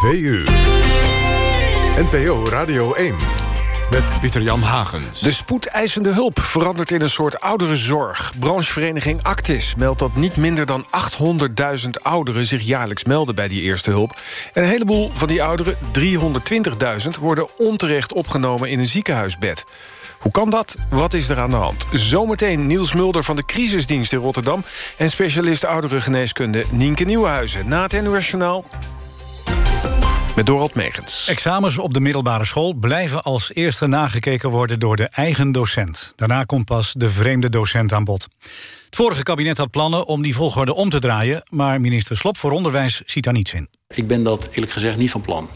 2 uur. NPO Radio 1. Met Pieter-Jan Hagens. De spoedeisende hulp verandert in een soort ouderenzorg. Branchevereniging Actis meldt dat niet minder dan 800.000 ouderen... zich jaarlijks melden bij die eerste hulp. En een heleboel van die ouderen, 320.000... worden onterecht opgenomen in een ziekenhuisbed. Hoe kan dat? Wat is er aan de hand? Zometeen Niels Mulder van de Crisisdienst in Rotterdam... en specialist ouderengeneeskunde Nienke Nieuwenhuizen. Na het NOS met Dorald Megens. Examens op de middelbare school blijven als eerste nagekeken worden door de eigen docent. Daarna komt pas de vreemde docent aan bod. Het vorige kabinet had plannen om die volgorde om te draaien... maar minister Slop voor Onderwijs ziet daar niets in. Ik ben dat eerlijk gezegd niet van plan.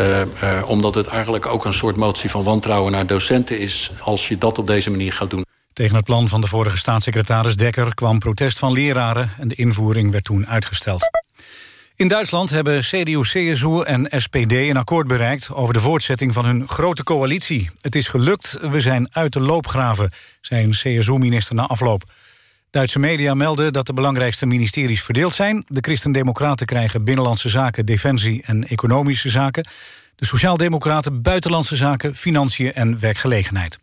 Uh, uh, omdat het eigenlijk ook een soort motie van wantrouwen naar docenten is... als je dat op deze manier gaat doen. Tegen het plan van de vorige staatssecretaris Dekker kwam protest van leraren... en de invoering werd toen uitgesteld. In Duitsland hebben CDU, CSU en SPD een akkoord bereikt... over de voortzetting van hun grote coalitie. Het is gelukt, we zijn uit de loopgraven, zei CSU-minister na afloop. Duitse media melden dat de belangrijkste ministeries verdeeld zijn. De Christen-Democraten krijgen Binnenlandse Zaken, Defensie en Economische Zaken. De Sociaaldemocraten Buitenlandse Zaken, Financiën en Werkgelegenheid.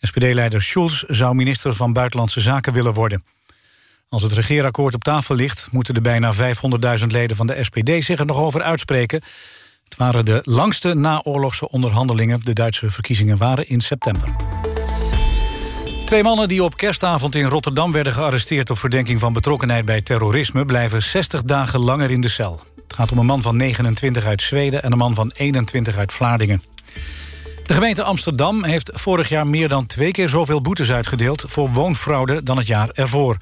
SPD-leider Schulz zou minister van Buitenlandse Zaken willen worden. Als het regeerakkoord op tafel ligt... moeten de bijna 500.000 leden van de SPD zich er nog over uitspreken. Het waren de langste naoorlogse onderhandelingen. De Duitse verkiezingen waren in september. Twee mannen die op kerstavond in Rotterdam werden gearresteerd... op verdenking van betrokkenheid bij terrorisme... blijven 60 dagen langer in de cel. Het gaat om een man van 29 uit Zweden... en een man van 21 uit Vlaardingen. De gemeente Amsterdam heeft vorig jaar meer dan twee keer zoveel boetes uitgedeeld... voor woonfraude dan het jaar ervoor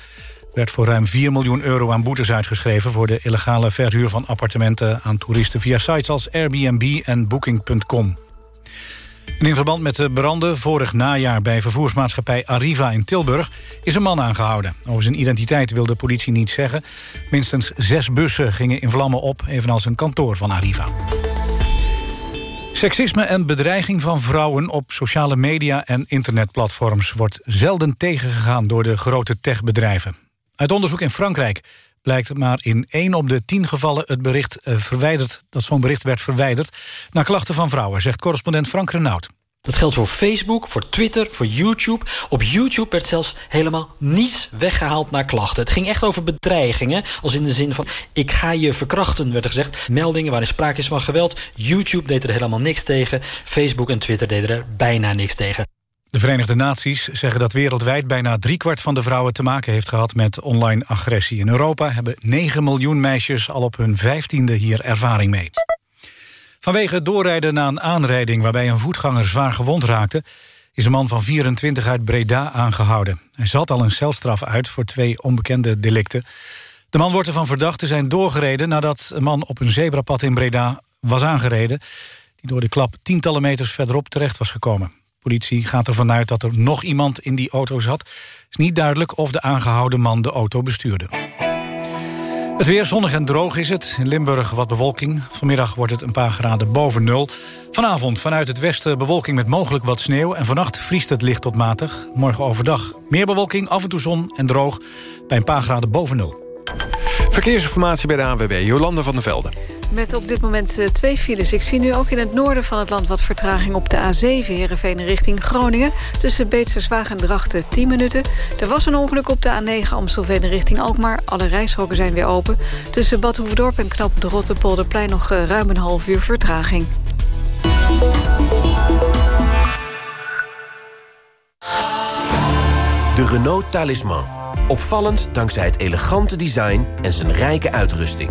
werd voor ruim 4 miljoen euro aan boetes uitgeschreven... voor de illegale verhuur van appartementen aan toeristen... via sites als Airbnb en Booking.com. in verband met de branden vorig najaar bij vervoersmaatschappij Arriva in Tilburg... is een man aangehouden. Over zijn identiteit wil de politie niet zeggen. Minstens zes bussen gingen in vlammen op, evenals een kantoor van Arriva. Seksisme en bedreiging van vrouwen op sociale media en internetplatforms... wordt zelden tegengegaan door de grote techbedrijven. Uit onderzoek in Frankrijk blijkt maar in 1 op de 10 gevallen het bericht uh, verwijderd, dat zo'n bericht werd verwijderd na klachten van vrouwen, zegt correspondent Frank Renaud. Dat geldt voor Facebook, voor Twitter, voor YouTube. Op YouTube werd zelfs helemaal niets weggehaald naar klachten. Het ging echt over bedreigingen, als in de zin van... ik ga je verkrachten, werd er gezegd. Meldingen waarin sprake is van geweld. YouTube deed er helemaal niks tegen. Facebook en Twitter deden er bijna niks tegen. De Verenigde Naties zeggen dat wereldwijd bijna driekwart van de vrouwen te maken heeft gehad met online agressie. In Europa hebben 9 miljoen meisjes al op hun vijftiende hier ervaring mee. Vanwege doorrijden na een aanrijding waarbij een voetganger zwaar gewond raakte, is een man van 24 uit Breda aangehouden. Hij zat al een celstraf uit voor twee onbekende delicten. De man wordt ervan verdacht te zijn doorgereden nadat een man op een zebrapad in Breda was aangereden, die door de klap tientallen meters verderop terecht was gekomen politie gaat ervan uit dat er nog iemand in die auto zat. Het is niet duidelijk of de aangehouden man de auto bestuurde. Het weer zonnig en droog is het. In Limburg wat bewolking. Vanmiddag wordt het een paar graden boven nul. Vanavond vanuit het westen bewolking met mogelijk wat sneeuw... en vannacht vriest het licht tot matig. Morgen overdag meer bewolking, af en toe zon en droog... bij een paar graden boven nul. Verkeersinformatie bij de ANWB, Jolande van der Velde. Met op dit moment eh, twee files. Ik zie nu ook in het noorden van het land wat vertraging op de A7... Heerenveen richting Groningen. Tussen Beetserswaag en Drachten 10 minuten. Er was een ongeluk op de A9 Amstelveen richting Alkmaar. Alle reishokken zijn weer open. Tussen Bad Hoefdorp en Knop de Rottepolderplein nog eh, ruim een half uur vertraging. De Renault Talisman. Opvallend dankzij het elegante design en zijn rijke uitrusting.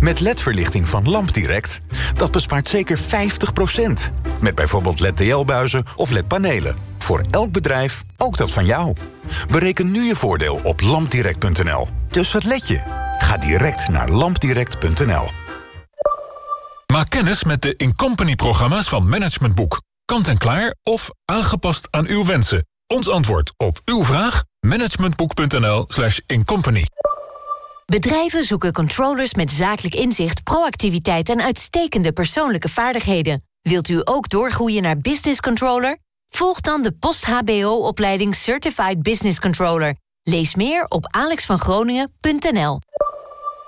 Met LED-verlichting van LampDirect, dat bespaart zeker 50%. Met bijvoorbeeld LED-TL-buizen of LED-panelen. Voor elk bedrijf, ook dat van jou. Bereken nu je voordeel op lampdirect.nl. Dus wat let je? Ga direct naar lampdirect.nl. Maak kennis met de Incompany-programma's van Management Boek. Kant en klaar of aangepast aan uw wensen. Ons antwoord op uw vraag? managementboek.nl slash incompany. Bedrijven zoeken controllers met zakelijk inzicht, proactiviteit en uitstekende persoonlijke vaardigheden. Wilt u ook doorgroeien naar business controller? Volg dan de post-HBO-opleiding Certified Business Controller. Lees meer op alexvangroningen.nl.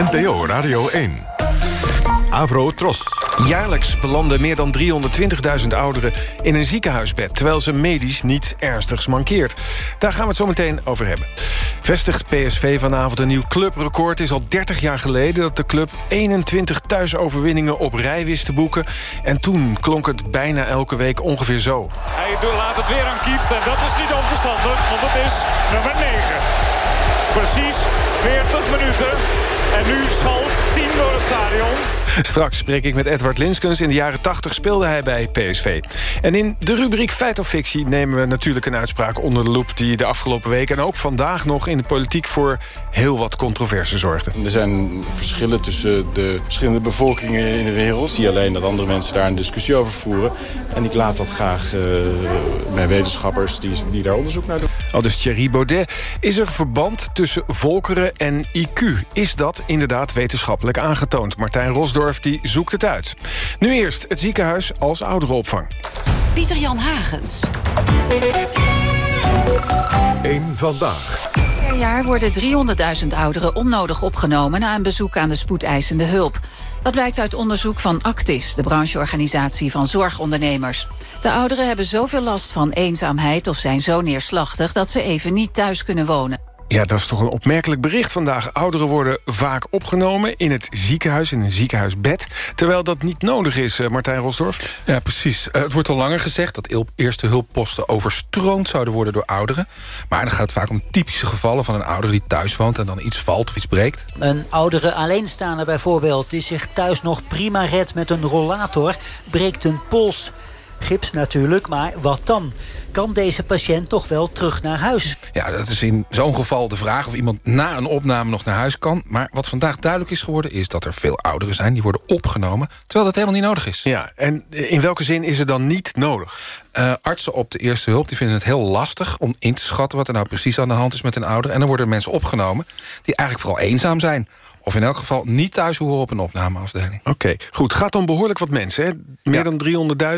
NPO Radio 1. Avro Tros. Jaarlijks belanden meer dan 320.000 ouderen in een ziekenhuisbed... terwijl ze medisch niets ernstigs mankeert. Daar gaan we het zo meteen over hebben. Vestigt PSV vanavond een nieuw clubrecord. Het is al 30 jaar geleden dat de club 21 thuisoverwinningen op rij wist te boeken. En toen klonk het bijna elke week ongeveer zo. Hij laat het weer aan Kieft en dat is niet onverstandig, want het is nummer 9. Precies 40 minuten en nu schalt 10 door het stadion. Straks spreek ik met Edward Linskens. In de jaren 80 speelde hij bij PSV. En in de rubriek Feit of Fictie nemen we natuurlijk een uitspraak onder de loep... die de afgelopen week en ook vandaag nog in de politiek voor heel wat controverse zorgde. Er zijn verschillen tussen de verschillende bevolkingen in de wereld. Zie alleen dat andere mensen daar een discussie over voeren. En ik laat dat graag uh, bij wetenschappers die, die daar onderzoek naar doen. Al dus Thierry Baudet. Is er verband tussen volkeren en IQ? Is dat inderdaad wetenschappelijk aangetoond? Martijn Die zoekt het uit. Nu eerst het ziekenhuis als ouderenopvang. Pieter-Jan Hagens. Eén vandaag. Per jaar worden 300.000 ouderen onnodig opgenomen... na een bezoek aan de spoedeisende hulp. Dat blijkt uit onderzoek van Actis, de brancheorganisatie van zorgondernemers. De ouderen hebben zoveel last van eenzaamheid of zijn zo neerslachtig... dat ze even niet thuis kunnen wonen. Ja, dat is toch een opmerkelijk bericht vandaag. Ouderen worden vaak opgenomen in het ziekenhuis, in een ziekenhuisbed... terwijl dat niet nodig is, eh, Martijn Rosdorf. Ja, precies. Eh, het wordt al langer gezegd dat eerste hulpposten overstroomd zouden worden door ouderen. Maar dan gaat het vaak om typische gevallen van een ouder die thuis woont... en dan iets valt of iets breekt. Een oudere alleenstaander bijvoorbeeld... die zich thuis nog prima redt met een rollator... breekt een pols. Gips natuurlijk, maar wat dan? Kan deze patiënt toch wel terug naar huis? Ja, dat is in zo'n geval de vraag of iemand na een opname nog naar huis kan. Maar wat vandaag duidelijk is geworden... is dat er veel ouderen zijn die worden opgenomen... terwijl dat helemaal niet nodig is. Ja, en in welke zin is het dan niet nodig? Uh, artsen op de eerste hulp die vinden het heel lastig om in te schatten... wat er nou precies aan de hand is met een ouder. En dan worden mensen opgenomen die eigenlijk vooral eenzaam zijn of in elk geval niet thuis horen op een opnameafdeling. Oké, goed. Gaat om behoorlijk wat mensen, hè? Meer dan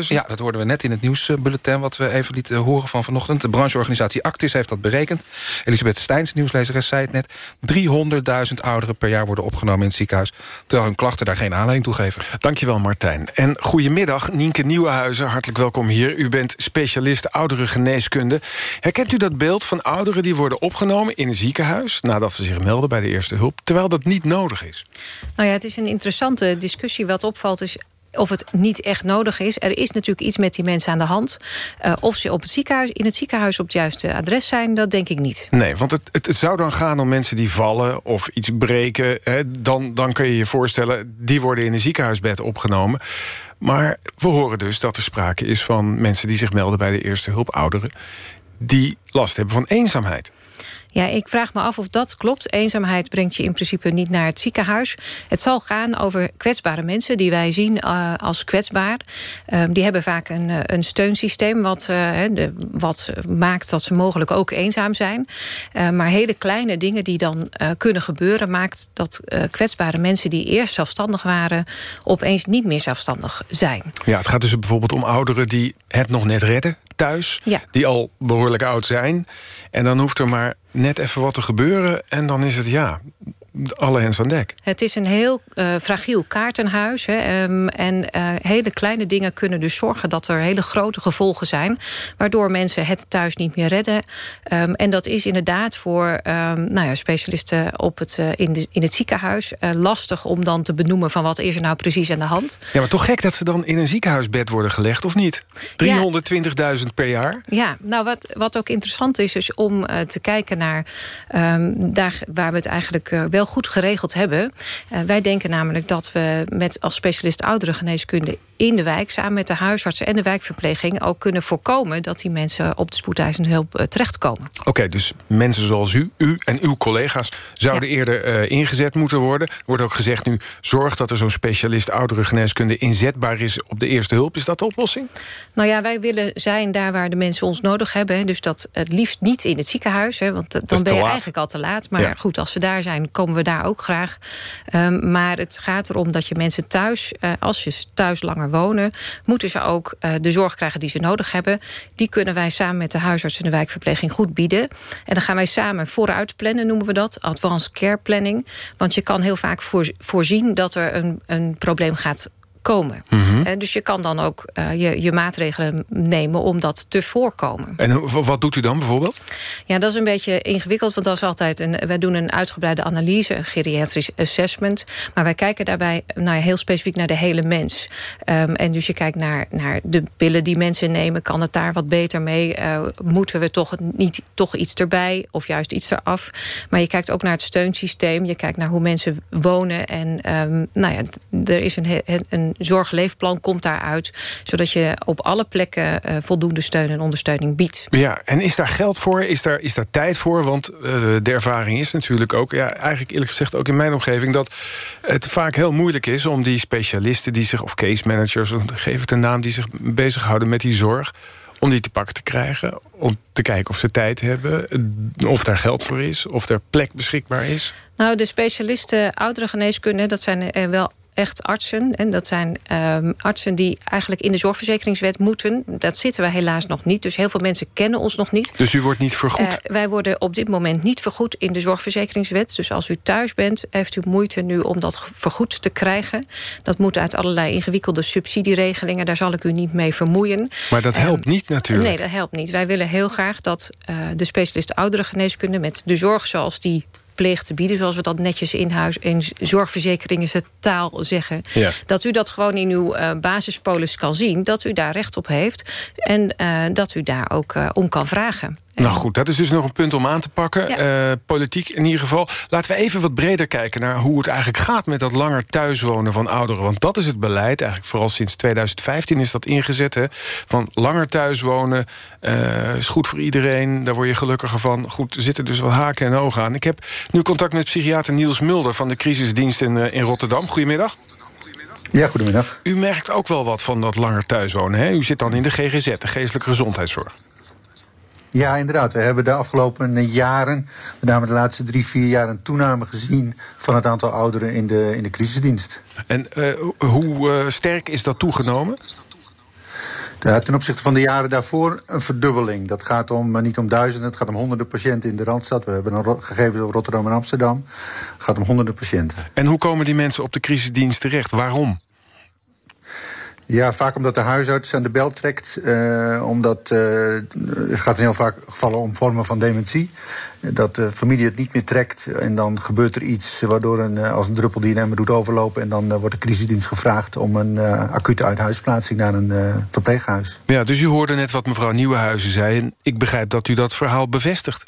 300.000? Ja, dat hoorden we net in het nieuwsbulletin... wat we even lieten horen van vanochtend. De brancheorganisatie Actis heeft dat berekend. Elisabeth Steins, nieuwslezeres, zei het net. 300.000 ouderen per jaar worden opgenomen in het ziekenhuis... terwijl hun klachten daar geen aanleiding toe geven. Dankjewel, Martijn. En goedemiddag, Nienke Nieuwenhuizen. Hartelijk welkom hier. U bent specialist ouderengeneeskunde. Herkent u dat beeld van ouderen die worden opgenomen in een ziekenhuis... nadat ze zich melden bij de eerste hulp... terwijl dat niet nodig is? Nou ja, het is een interessante discussie. Wat opvalt is of het niet echt nodig is. Er is natuurlijk iets met die mensen aan de hand. Uh, of ze op het ziekenhuis, in het ziekenhuis op het juiste adres zijn, dat denk ik niet. Nee, want het, het, het zou dan gaan om mensen die vallen of iets breken. Hè, dan, dan kun je je voorstellen, die worden in een ziekenhuisbed opgenomen. Maar we horen dus dat er sprake is van mensen die zich melden bij de eerste hulp, ouderen... die last hebben van eenzaamheid. Ja, ik vraag me af of dat klopt. Eenzaamheid brengt je in principe niet naar het ziekenhuis. Het zal gaan over kwetsbare mensen die wij zien uh, als kwetsbaar. Uh, die hebben vaak een, uh, een steunsysteem wat, de, wat maakt dat ze mogelijk ook eenzaam zijn. maar hele kleine dingen die dan kunnen gebeuren... maakt dat kwetsbare mensen die eerst zelfstandig waren... opeens niet meer zelfstandig zijn. Ja, het gaat dus bijvoorbeeld om ouderen die het nog net redden thuis... Ja. die al behoorlijk oud zijn. En dan hoeft er maar net even wat te gebeuren... en dan is het, ja, alle hens aan dek. Het is een heel uh, fragiel kaartenhuis. Hè, um, en uh, hele kleine dingen kunnen dus zorgen dat er hele grote gevolgen zijn. Waardoor mensen het thuis niet meer redden. Um, en dat is inderdaad voor um, nou ja, specialisten op het, uh, in, de, in het ziekenhuis lastig om dan te benoemen van wat is er nou precies aan de hand. Ja, maar toch gek dat ze dan in een ziekenhuisbed worden gelegd, of niet? 320.000 per jaar? Ja, nou wat, wat ook interessant is, is om te kijken naar daar waar we het eigenlijk wel goed geregeld hebben. Uh, wij denken namelijk dat we met als specialist ouderengeneeskunde in de wijk... samen met de huisartsen en de wijkverpleging... ook kunnen voorkomen dat die mensen op de spoedeisende hulp uh, terechtkomen. Oké, okay, dus mensen zoals u, u en uw collega's... zouden ja. eerder uh, ingezet moeten worden. Er wordt ook gezegd nu, zorg dat er zo'n specialist ouderengeneeskunde... inzetbaar is op de eerste hulp. Is dat de oplossing? Nou ja, wij willen zijn daar waar de mensen ons nodig hebben. Dus dat het liefst niet in het ziekenhuis. Hè, want dan ben je laat. eigenlijk al te laat. Maar ja. goed, als ze daar zijn, komen we daar ook graag. Um, maar het gaat erom dat je mensen thuis... Uh, als je thuis langer wonen... moeten ze ook uh, de zorg krijgen die ze nodig hebben. Die kunnen wij samen met de huisarts en de wijkverpleging goed bieden. En dan gaan wij samen vooruit plannen, noemen we dat. Advanced care planning. Want je kan heel vaak voor, voorzien dat er een, een probleem gaat komen. Mm -hmm. uh, dus je kan dan ook uh, je, je maatregelen nemen om dat te voorkomen. En wat doet u dan bijvoorbeeld? Ja, dat is een beetje ingewikkeld, want dat is altijd een, wij doen een uitgebreide analyse, een geriatrisch assessment. Maar wij kijken daarbij nou, heel specifiek naar de hele mens. Um, en dus je kijkt naar, naar de pillen die mensen nemen. Kan het daar wat beter mee? Uh, moeten we toch niet toch iets erbij of juist iets eraf? Maar je kijkt ook naar het steunsysteem. Je kijkt naar hoe mensen wonen. En um, nou ja, er is een, een zorgleefplan komt daaruit. Zodat je op alle plekken uh, voldoende steun en ondersteuning biedt. Ja, en is daar geld voor? Is daar, is daar tijd voor? Want uh, de ervaring is natuurlijk ook... Ja, eigenlijk eerlijk gezegd ook in mijn omgeving... dat het vaak heel moeilijk is om die specialisten die zich... of case managers, geef het een naam... die zich bezighouden met die zorg om die te pakken te krijgen. Om te kijken of ze tijd hebben. Of daar geld voor is. Of er plek beschikbaar is. Nou, de specialisten ouderengeneeskunde... dat zijn er wel echt artsen. En dat zijn um, artsen die eigenlijk in de zorgverzekeringswet moeten. Dat zitten wij helaas nog niet. Dus heel veel mensen kennen ons nog niet. Dus u wordt niet vergoed? Uh, wij worden op dit moment niet vergoed in de zorgverzekeringswet. Dus als u thuis bent, heeft u moeite nu om dat vergoed te krijgen. Dat moet uit allerlei ingewikkelde subsidieregelingen. Daar zal ik u niet mee vermoeien. Maar dat helpt um, niet natuurlijk. Nee, dat helpt niet. Wij willen heel graag dat uh, de specialist ouderengeneeskunde... met de zorg zoals die pleegt te bieden... zoals we dat netjes in, huis, in zorgverzekeringen taal zeggen... Ja. dat u dat gewoon in uw uh, basispolis kan zien... dat u daar recht op heeft en uh, dat u daar ook uh, om kan vragen. Nou goed, dat is dus nog een punt om aan te pakken. Ja. Uh, politiek in ieder geval. Laten we even wat breder kijken naar hoe het eigenlijk gaat... met dat langer thuiswonen van ouderen. Want dat is het beleid, eigenlijk vooral sinds 2015 is dat ingezet. Hè, van langer thuiswonen uh, is goed voor iedereen. Daar word je gelukkiger van. Goed, er zitten dus wat haken en ogen aan. Ik heb nu contact met psychiater Niels Mulder... van de crisisdienst in, uh, in Rotterdam. Goedemiddag. Ja, goedemiddag. U merkt ook wel wat van dat langer thuiswonen. Hè? U zit dan in de GGZ, de geestelijke gezondheidszorg. Ja, inderdaad. We hebben de afgelopen jaren, met name de laatste drie, vier jaar... een toename gezien van het aantal ouderen in de, in de crisisdienst. En uh, hoe uh, sterk is dat toegenomen? Ja, ten opzichte van de jaren daarvoor een verdubbeling. Dat gaat om, niet om duizenden, het gaat om honderden patiënten in de Randstad. We hebben een gegevens over Rotterdam en Amsterdam. Het gaat om honderden patiënten. En hoe komen die mensen op de crisisdienst terecht? Waarom? Ja, vaak omdat de huisarts aan de bel trekt. Uh, omdat uh, het gaat in heel vaak gevallen om vormen van dementie. Dat de familie het niet meer trekt en dan gebeurt er iets waardoor een, als een druppel die een emmer doet overlopen. En dan wordt de crisisdienst gevraagd om een acute uithuisplaatsing naar een verpleeghuis. Ja, dus u hoorde net wat mevrouw Nieuwenhuizen zei. En ik begrijp dat u dat verhaal bevestigt.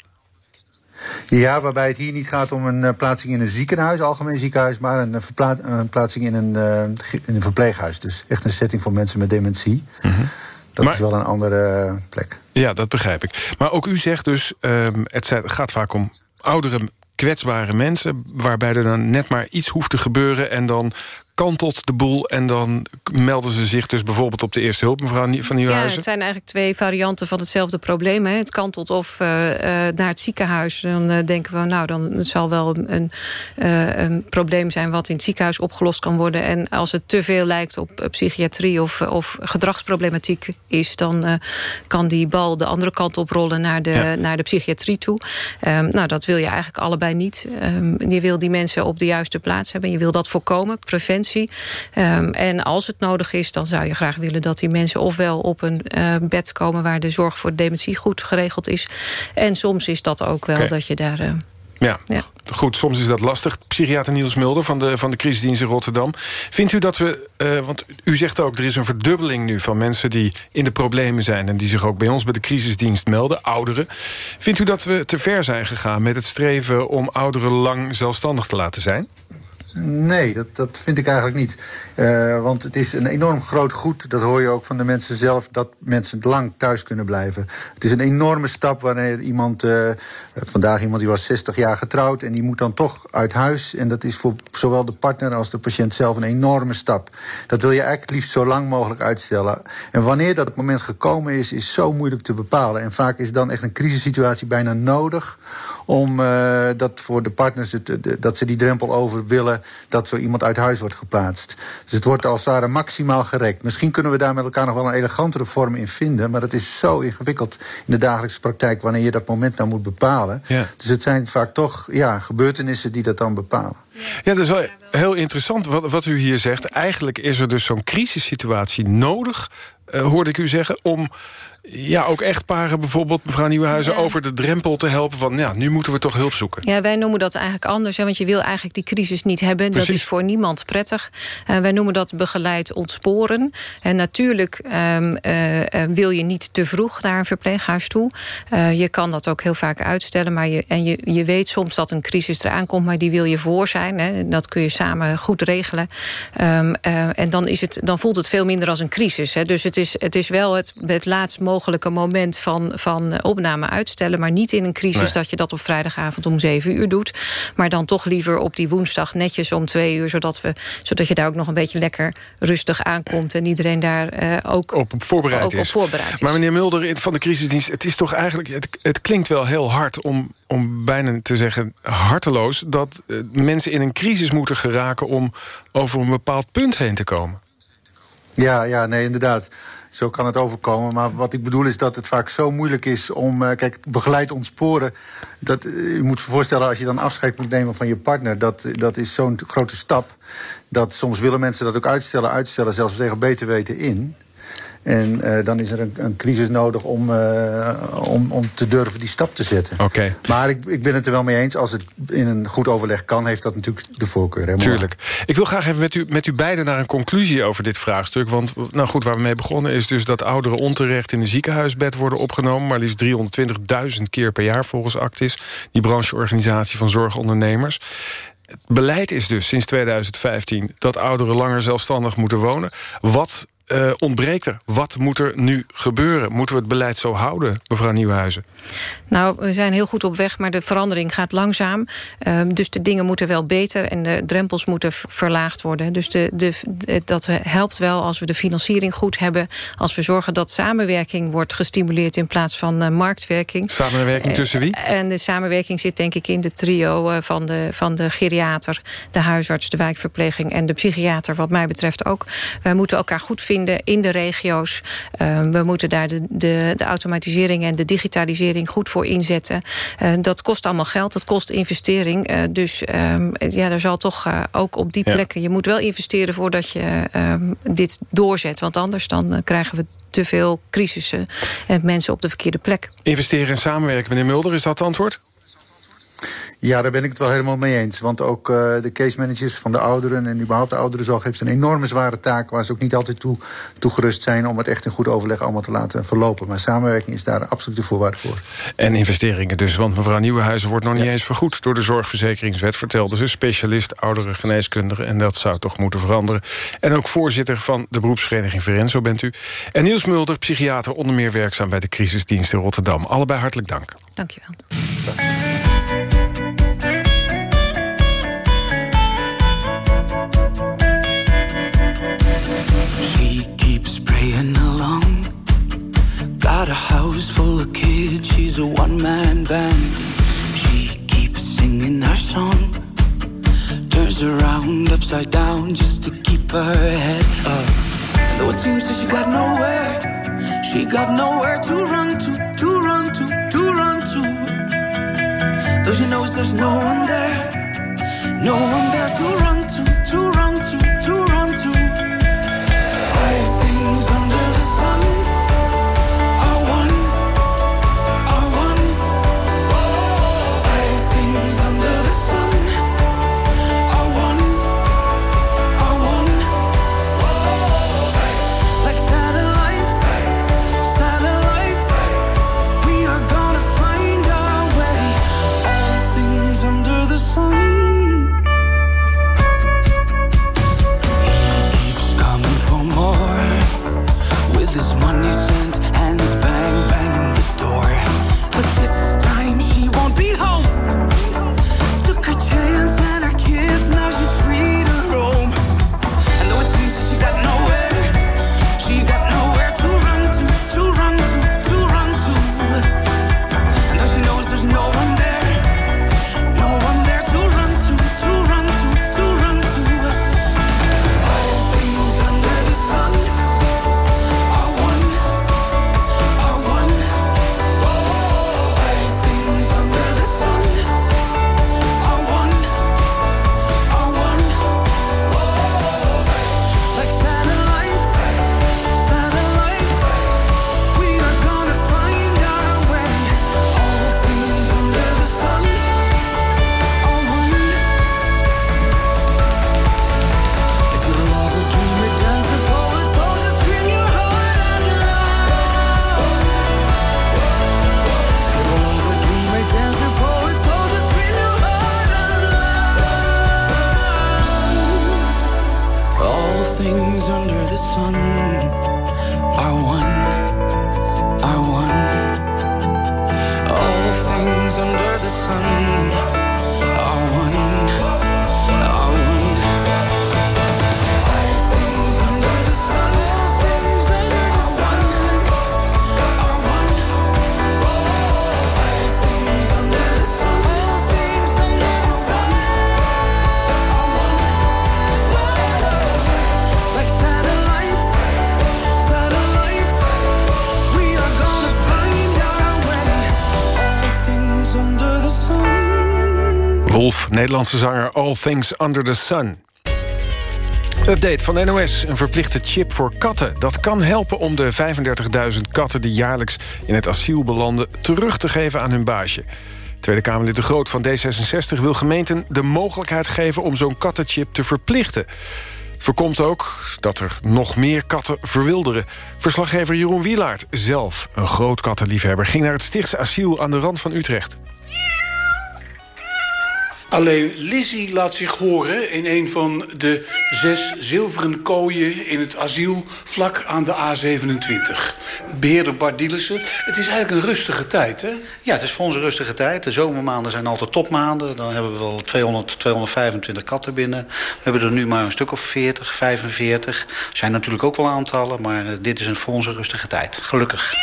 Ja, waarbij het hier niet gaat om een uh, plaatsing in een ziekenhuis, algemeen ziekenhuis, maar een, verpla een plaatsing in een, uh, in een verpleeghuis. Dus echt een setting voor mensen met dementie. -hmm. Dat maar, is wel een andere plek. Ja, dat begrijp ik. Maar ook u zegt dus, um, het gaat vaak om oudere, kwetsbare mensen... waarbij er dan net maar iets hoeft te gebeuren... en dan kantelt de boel... en dan melden ze zich dus bijvoorbeeld op de eerste hulp, mevrouw van Ja, Nieuwenhuizen? het zijn eigenlijk twee varianten van hetzelfde probleem. Hè. Het kantelt of eh, eh, naar het ziekenhuis. Dan eh, denken we, nou, dan het zal wel een, een probleem zijn... wat in het ziekenhuis opgelost kan worden. En als het te veel lijkt op psychiatrie of, of gedragsproblematiek is... dan kan die bal de andere kant oprollen naar de, Ja. naar de psychiatrie toe. Ehm, nou, dat wil je eigenlijk allebei niet. Ehm, je wil die mensen op de juiste plaats hebben. Je wil dat voorkomen, preventie. Ehm, en als het nodig is, dan zou je graag willen dat die mensen ofwel op een eh, bed komen waar de zorg voor dementie goed geregeld is. En soms is dat ook wel dat je daar. eh, Ja, goed, soms is dat lastig. Psychiater Niels Mulder van de, van de crisisdienst in Rotterdam. Vindt u dat we, eh, want u zegt ook... er is een verdubbeling nu van mensen die in de problemen zijn... en die zich ook bij ons bij de crisisdienst melden, ouderen. Vindt u dat we te ver zijn gegaan met het streven... om ouderen lang zelfstandig te laten zijn? Nee, dat, dat vind ik eigenlijk niet. Eh, want het is een enorm groot goed, dat hoor je ook van de mensen zelf... dat mensen lang thuis kunnen blijven. Het is een enorme stap wanneer iemand... eh, vandaag iemand die was 60 jaar getrouwd... en die moet dan toch uit huis. En dat is voor zowel de partner als de patiënt zelf een enorme stap. Dat wil je eigenlijk liefst zo lang mogelijk uitstellen. En wanneer dat moment gekomen is, is zo moeilijk te bepalen. En vaak is dan echt een crisissituatie bijna nodig... om eh, dat voor de partners, het, de- dat ze die drempel over willen... dat zo iemand uit huis wordt geplaatst. Dus het wordt als het ware maximaal gerekt. Misschien kunnen we daar met elkaar nog wel een elegantere vorm in vinden... maar dat is zo ingewikkeld in de dagelijkse praktijk... wanneer je dat moment nou moet bepalen. Ja. Dus het zijn vaak toch ja, gebeurtenissen die dat dan bepalen. Ja, dat is wel heel interessant wat, wat u hier zegt. Eigenlijk is er dus zo'n crisissituatie nodig, eh, hoorde ik u zeggen... om ja, ook echtparen bijvoorbeeld, mevrouw Nieuwenhuizen... over de drempel te helpen van, ja, nu moeten we toch hulp zoeken. Ja, wij noemen dat eigenlijk anders. Hè, want je wil eigenlijk die crisis niet hebben. Precies. Dat is voor niemand prettig. Eh, wij noemen dat begeleid ontsporen. En natuurlijk ehm, eh, eh, wil je niet te vroeg naar een verpleeghuis toe. Je kan dat ook heel vaak uitstellen. Maar je, en je, je weet soms dat een crisis eraan komt... maar die wil je voor zijn. Hè. Dat kun je samen goed regelen. Ehm, eh, en dan, is het, dan voelt het veel minder als een crisis. Hè. Dus het is, het is wel het, het laatst mogelijke moment van, van eh, opname uitstellen... maar niet in een crisis Nee. dat je dat op vrijdagavond om zeven uur doet. Maar dan toch liever op die woensdag netjes om twee uur... zodat, we, zodat je daar ook nog een beetje lekker rustig aankomt... en iedereen daar eh, ook op voorbereid ook is. Op voorbereid is. Maar meneer Mulder van de crisisdienst, het is toch eigenlijk... het, het klinkt wel heel hard om, om bijna te zeggen harteloos... dat eh, mensen in een crisis moeten geraken om over een bepaald punt heen te komen. Ja, ja, nee, inderdaad. Zo kan het overkomen. Maar wat ik bedoel is dat het vaak zo moeilijk is om... eh, kijk, begeleid ontsporen. Dat, eh, je moet je voorstellen als je dan afscheid moet nemen van je partner... dat, dat is zo'n grote stap. Dat soms willen mensen dat ook uitstellen, uitstellen... zelfs tegen beter weten in. En eh, dan is er een, een crisis nodig om, eh, om, om te durven die stap te zetten. Oké. Maar ik, ik ben het er wel mee eens. Als het in een goed overleg kan, heeft dat natuurlijk de voorkeur. Hè, Tuurlijk. Ik wil graag even met u, met u beiden naar een conclusie over dit vraagstuk. Want nou goed, waar we mee begonnen is dus dat ouderen onterecht in een ziekenhuisbed worden opgenomen. Maar liefst 320.000 keer per jaar volgens Actis. Die brancheorganisatie van zorgondernemers. Het beleid is dus sinds 2015 dat ouderen langer zelfstandig moeten wonen. Wat eh, ontbreekt er? Wat moet er nu gebeuren? Moeten we het beleid zo houden, mevrouw Nieuwenhuizen? Nou, we zijn heel goed op weg, maar de verandering gaat langzaam. Ehm, dus de dingen moeten wel beter en de drempels moeten verlaagd worden. Dus de, de, de- dat helpt wel als we de financiering goed hebben. Als we zorgen dat samenwerking wordt gestimuleerd in plaats van eh, marktwerking. Samenwerking Eh, tussen wie? En de samenwerking zit denk ik in de trio eh, van de, van de geriater, de huisarts, de wijkverpleging en de psychiater, wat mij betreft ook. Wij moeten elkaar goed vinden in de regio's. Ehm, we moeten daar de, de, de automatisering en de digitalisering goed voor inzetten. Eh, dat kost allemaal geld, dat kost investering. Eh, dus ehm, ja, er zal toch eh, ook op die Ja. plekken... je moet wel investeren voordat je ehm, dit doorzet. Want anders dan krijgen we te veel crisissen en mensen op de verkeerde plek. Investeren en samenwerken, meneer Mulder, is dat het antwoord? Ja, daar ben ik het wel helemaal mee eens. Want ook eh, de case managers van de ouderen en überhaupt de ouderenzorg heeft een enorme zware taak waar ze ook niet altijd toe, toe gerust zijn om het echt in goed overleg allemaal te laten verlopen. Maar samenwerking is daar absoluut de voorwaarde voor. En investeringen dus, want mevrouw Nieuwenhuizen wordt nog niet eens vergoed... door de zorgverzekeringswet, vertelde ze. Specialist, oudere geneeskundige, en dat zou toch moeten veranderen. En ook voorzitter van de beroepsvereniging Verenzo bent u. En Niels Mulder, psychiater, onder meer werkzaam... bij de crisisdienst in Rotterdam. Allebei hartelijk dank. Dank je wel. Got a house full of kids, she's a one man band. She keeps singing her song, turns around upside down just to keep her head up. Though it seems that she got nowhere, she got nowhere to run to, to run to, to run to. Though she knows there's no one there, no one there to run to, to run to, to run to. this money Wolf, Nederlandse zanger All Things Under the Sun. Update van NOS, een verplichte chip voor katten. Dat kan helpen om de 35.000 katten die jaarlijks in het asiel belanden... terug te geven aan hun baasje. Tweede Kamerlid De Groot van D66 wil gemeenten de mogelijkheid geven... om zo'n kattenchip te verplichten. Het voorkomt ook dat er nog meer katten verwilderen. Verslaggever Jeroen Wielaert, zelf een groot kattenliefhebber... ging naar het Stichtse asiel aan de rand van Utrecht. Alleen Lizzie laat zich horen in een van de zes zilveren kooien in het asiel vlak aan de A27. Beheerder Bart Dielissen, het is eigenlijk een rustige tijd, hè? Ja, het is voor ons een rustige tijd. De zomermaanden zijn altijd topmaanden. Dan hebben we wel 200, 225 katten binnen. We hebben er nu maar een stuk of 40, 45. zijn natuurlijk ook wel aantallen, maar eh, dit is een voor ons een rustige tijd. Gelukkig.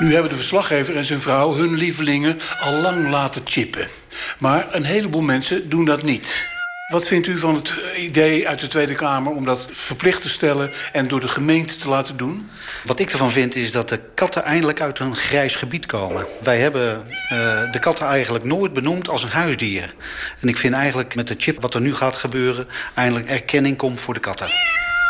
Nu hebben de verslaggever en zijn vrouw hun lievelingen al lang laten chippen. Maar een heleboel mensen doen dat niet. Wat vindt u van het idee uit de Tweede Kamer om dat verplicht te stellen en door de gemeente te laten doen? Wat ik ervan vind is dat de katten eindelijk uit een grijs gebied komen. Wij hebben uh, de katten eigenlijk nooit benoemd als een huisdier. En ik vind eigenlijk met de chip wat er nu gaat gebeuren... eindelijk erkenning komt voor de katten.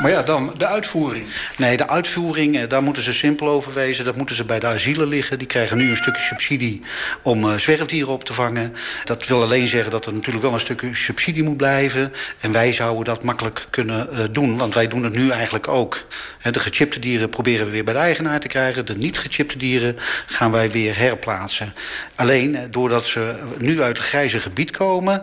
Maar ja, dan de uitvoering. Nee, de uitvoering, daar moeten ze simpel over wezen. Dat moeten ze bij de asielen liggen. Die krijgen nu een stukje subsidie om uh, zwerfdieren op te vangen. Dat wil alleen zeggen dat er natuurlijk wel een stukje subsidie moet blijven. En wij zouden dat makkelijk kunnen uh, doen. Want wij doen het nu eigenlijk ook. De gechipte dieren proberen we weer bij de eigenaar te krijgen. De niet gechipte dieren gaan wij weer herplaatsen. Alleen, doordat ze nu uit het grijze gebied komen...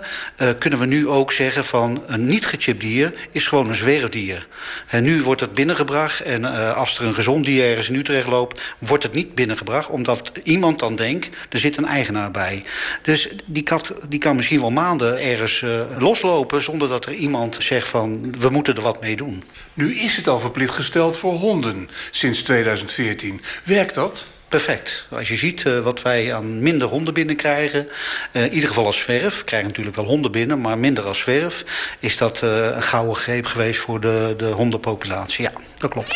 Kunnen we nu ook zeggen van een niet gechipt dier is gewoon een zwerfdier. En nu wordt het binnengebracht en uh, als er een gezond dier ergens in Utrecht loopt... wordt het niet binnengebracht, omdat iemand dan denkt... er zit een eigenaar bij. Dus die kat die kan misschien wel maanden ergens uh, loslopen... zonder dat er iemand zegt van we moeten er wat mee doen. Nu is het al verplicht gesteld voor honden sinds 2014. Werkt dat? Perfect. Als je ziet uh, wat wij aan minder honden binnenkrijgen... Uh, in ieder geval als zwerf, we krijgen natuurlijk wel honden binnen... maar minder als zwerf, is dat uh, een gouden greep geweest... voor de, de hondenpopulatie. Ja, dat klopt.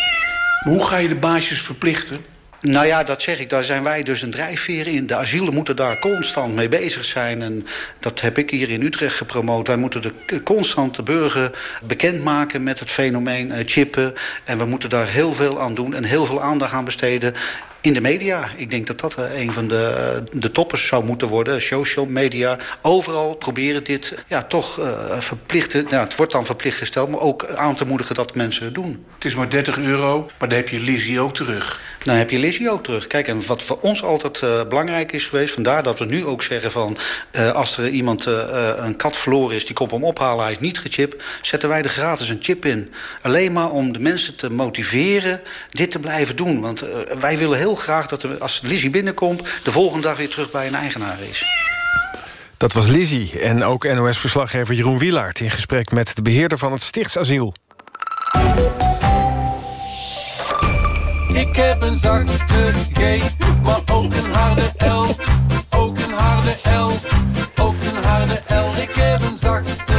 Maar hoe ga je de baasjes verplichten? Nou ja, dat zeg ik. Daar zijn wij dus een drijfveer in. De asielen moeten daar constant mee bezig zijn. En dat heb ik hier in Utrecht gepromoot. Wij moeten de constant de burger bekendmaken met het fenomeen chippen. En we moeten daar heel veel aan doen en heel veel aandacht aan besteden in de media. Ik denk dat dat een van de, de toppers zou moeten worden. Social media. Overal proberen dit ja, toch uh, verplicht... Nou, het wordt dan verplicht gesteld, maar ook aan te moedigen dat mensen het doen. Het is maar 30 euro, maar dan heb je Lizzie ook terug. Dan heb je Lizzie ook terug. Kijk, en wat voor ons altijd uh, belangrijk is geweest... vandaar dat we nu ook zeggen van... Uh, als er iemand een kat verloren is, die komt hem ophalen... hij is niet gechipt, zetten wij er gratis een chip in. Alleen maar om de mensen te motiveren dit te blijven doen. Want wij willen heel graag dat er, als Lizzie binnenkomt... de volgende dag weer terug bij een eigenaar is. Dat was Lizzie en ook NOS-verslaggever Jeroen Wielaert... in gesprek met de beheerder van het Stichtsasiel. Ik heb een zachte G, maar ook een harde L. Ook een harde L, ook een harde L. Ik heb een zachte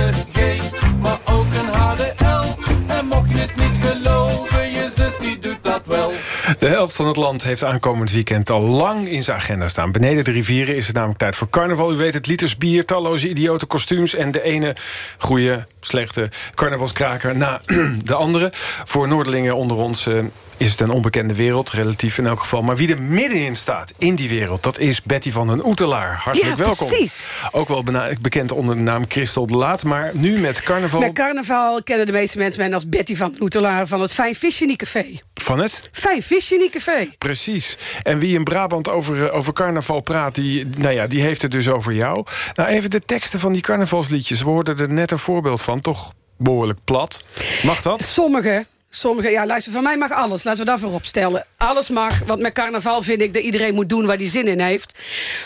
De helft van het land heeft aankomend weekend al lang in zijn agenda staan. Beneden de rivieren is het namelijk tijd voor carnaval. U weet het, liters bier, talloze idiote kostuums... en de ene goede, slechte carnavalskraker na de andere. Voor Noorderlingen onder ons uh, is het een onbekende wereld, relatief in elk geval. Maar wie er middenin staat in die wereld, dat is Betty van den Oetelaar. Hartelijk ja, welkom. Precies. Ook wel bekend onder de naam Christel de Laat, maar nu met carnaval... Met carnaval kennen de meeste mensen mij als Betty van den Oetelaar... van het Fijn Visgenie Café. Van het? Fijn Visgenie Café. Precies. En wie in Brabant over, over carnaval praat, die, nou ja, die heeft het dus over jou. Nou, even de teksten van die carnavalsliedjes. We hoorden er net een voorbeeld van, toch behoorlijk plat. Mag dat? Sommige. Sommige, ja, luister, van mij mag alles. Laten we dat voorop stellen. Alles mag, want met carnaval vind ik dat iedereen moet doen waar hij zin in heeft.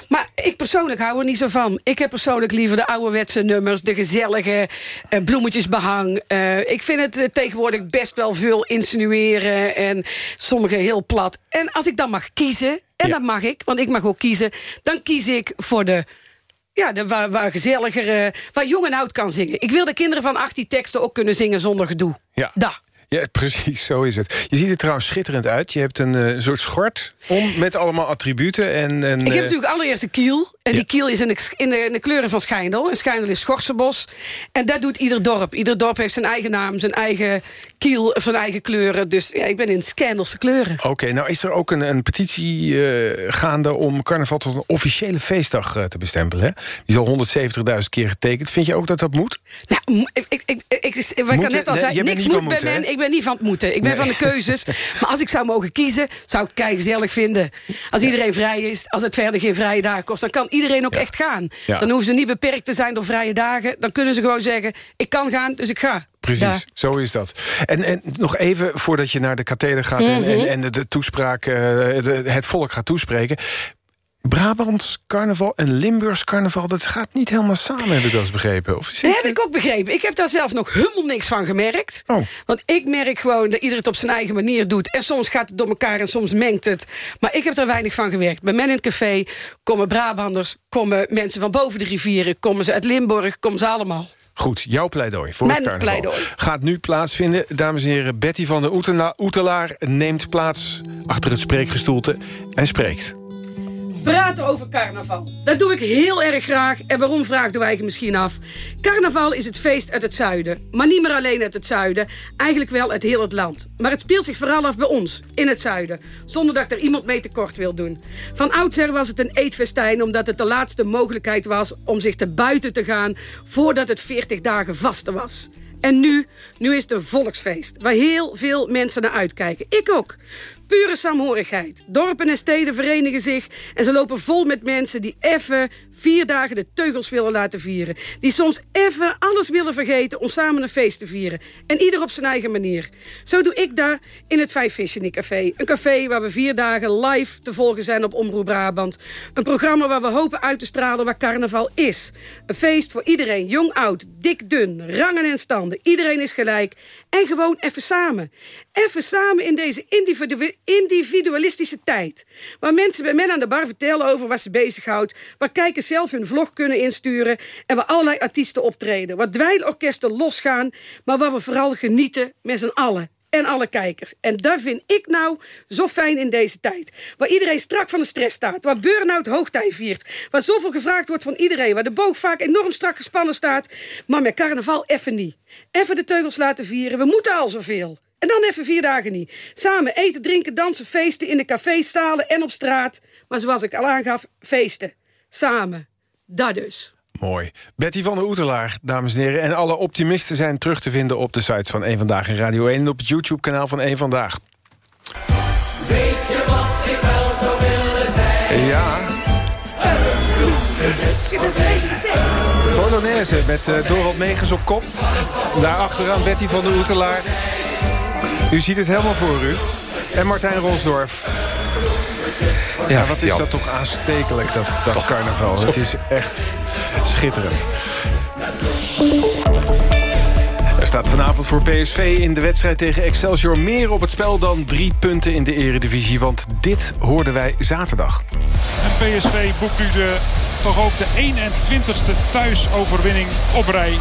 Maar ik persoonlijk hou er niet zo van. Ik heb persoonlijk liever de ouderwetse nummers, de gezellige uh, bloemetjesbehang. Uh, ik vind het uh, tegenwoordig best wel veel insinueren en sommige heel plat. En als ik dan mag kiezen, en ja. dat mag ik, want ik mag ook kiezen... dan kies ik voor de ja, de, waar, waar gezelliger, waar jong en oud kan zingen. Ik wil de kinderen van 18 teksten ook kunnen zingen zonder gedoe. Ja. Ja, precies, zo is het. Je ziet er trouwens schitterend uit. Je hebt een uh, soort schort om met allemaal attributen. En, en, ik heb uh, natuurlijk allereerst een kiel. En ja. die kiel is in de, in, de, in de, kleuren van Schijndel. En Schijndel is Schorsenbos. En dat doet ieder dorp. Ieder dorp heeft zijn eigen naam, zijn eigen kiel, zijn eigen kleuren. Dus ja, ik ben in Schijndelse kleuren. Oké, okay, nou is er ook een, een petitie uh, gaande... om carnaval tot een officiële feestdag te bestempelen. Hè? Die is al 170.000 keer getekend. Vind je ook dat dat moet? Nou, ik, ik, ik, ik, ik, wat ik net al zei, niks moet bij men. Ik ben niet van het moeten. Ik ben nee. van de keuzes. Maar als ik zou mogen kiezen, zou ik het kei gezellig vinden. Als ja. iedereen vrij is, als het verder geen vrije dagen kost... dan kan iedereen ook ja. echt gaan. Ja. Dan hoeven ze niet beperkt te zijn door vrije dagen. Dan kunnen ze gewoon zeggen, ik kan gaan, dus ik ga. Precies, zo is dat. En, en nog even voordat je naar de katheder gaat... Mm -hmm. en, en, en de, de toespraak, uh, de, het volk gaat toespreken... Brabants carnaval en Limburgs carnaval... dat gaat niet helemaal samen, heb ik wel eens begrepen. Of dat heb ik ook begrepen. Ik heb daar zelf nog helemaal niks van gemerkt. Oh. Want ik merk gewoon dat iedereen het op zijn eigen manier doet. En soms gaat het door elkaar en soms mengt het. Maar ik heb er weinig van gewerkt. Bij men in het café komen Brabanders... komen mensen van boven de rivieren... komen ze uit Limburg, komen ze allemaal. Goed, jouw pleidooi voor Mijn het carnaval pleidooi. gaat nu plaatsvinden. Dames en heren, Betty van der Oetelaar neemt plaats achter het spreekgestoelte en spreekt praten over carnaval. Dat doe ik heel erg graag. En waarom vraagt u eigenlijk misschien af? Carnaval is het feest uit het zuiden. Maar niet meer alleen uit het zuiden. Eigenlijk wel uit heel het land. Maar het speelt zich vooral af bij ons, in het zuiden. Zonder dat er iemand mee tekort wil doen. Van oudsher was het een eetfestijn... omdat het de laatste mogelijkheid was om zich te buiten te gaan... voordat het 40 dagen vasten was. En nu, nu is het een volksfeest, waar heel veel mensen naar uitkijken. Ik ook. Pure saamhorigheid. Dorpen en steden verenigen zich en ze lopen vol met mensen die even vier dagen de teugels willen laten vieren. Die soms even alles willen vergeten om samen een feest te vieren. En ieder op zijn eigen manier. Zo doe ik daar in het Vijf Visioning Café. Een café waar we vier dagen live te volgen zijn op Omroep Brabant. Een programma waar we hopen uit te stralen waar carnaval is. Een feest voor iedereen, jong, oud, dik, dun, rangen en stand. misverstanden. Iedereen is gelijk. En gewoon even samen. Even samen in deze individu individualistische tijd. Waar mensen bij men aan de bar vertellen over wat ze bezighoudt. Waar kijkers zelf hun vlog kunnen insturen. En waar allerlei artiesten optreden. Waar dweilorkesten losgaan. Maar waar we vooral genieten met z'n allen en alle kijkers. En dat vind ik nou zo fijn in deze tijd. Waar iedereen strak van de stress staat. Waar burn-out hoogtij viert. Waar zoveel gevraagd wordt van iedereen. Waar de boog vaak enorm strak gespannen staat. Maar met carnaval even niet. Even de teugels laten vieren. We moeten al zoveel. En dan even vier dagen niet. Samen eten, drinken, dansen, feesten in de cafés, zalen en op straat. Maar zoals ik al aangaf, feesten. Samen. Dat dus. Mooi. Betty van der Oetelaar, dames en heren. En alle optimisten zijn terug te vinden op de sites van 1 Vandaag en Radio 1... en op het YouTube-kanaal van 1 Vandaag. Weet je wat ik wel zou willen zijn? Ja. Polonaise met uh, Dorald Megens op kop. Daar achteraan Betty van der Oetelaar. U ziet het helemaal voor u. En Martijn Rosdorf. Ja, wat is dat toch aanstekelijk, dat, dat carnaval. Het is echt schitterend. Er staat vanavond voor PSV in de wedstrijd tegen Excelsior... meer op het spel dan drie punten in de eredivisie. Want dit hoorden wij zaterdag. En PSV boekt nu de, toch ook de 21ste thuisoverwinning op rij.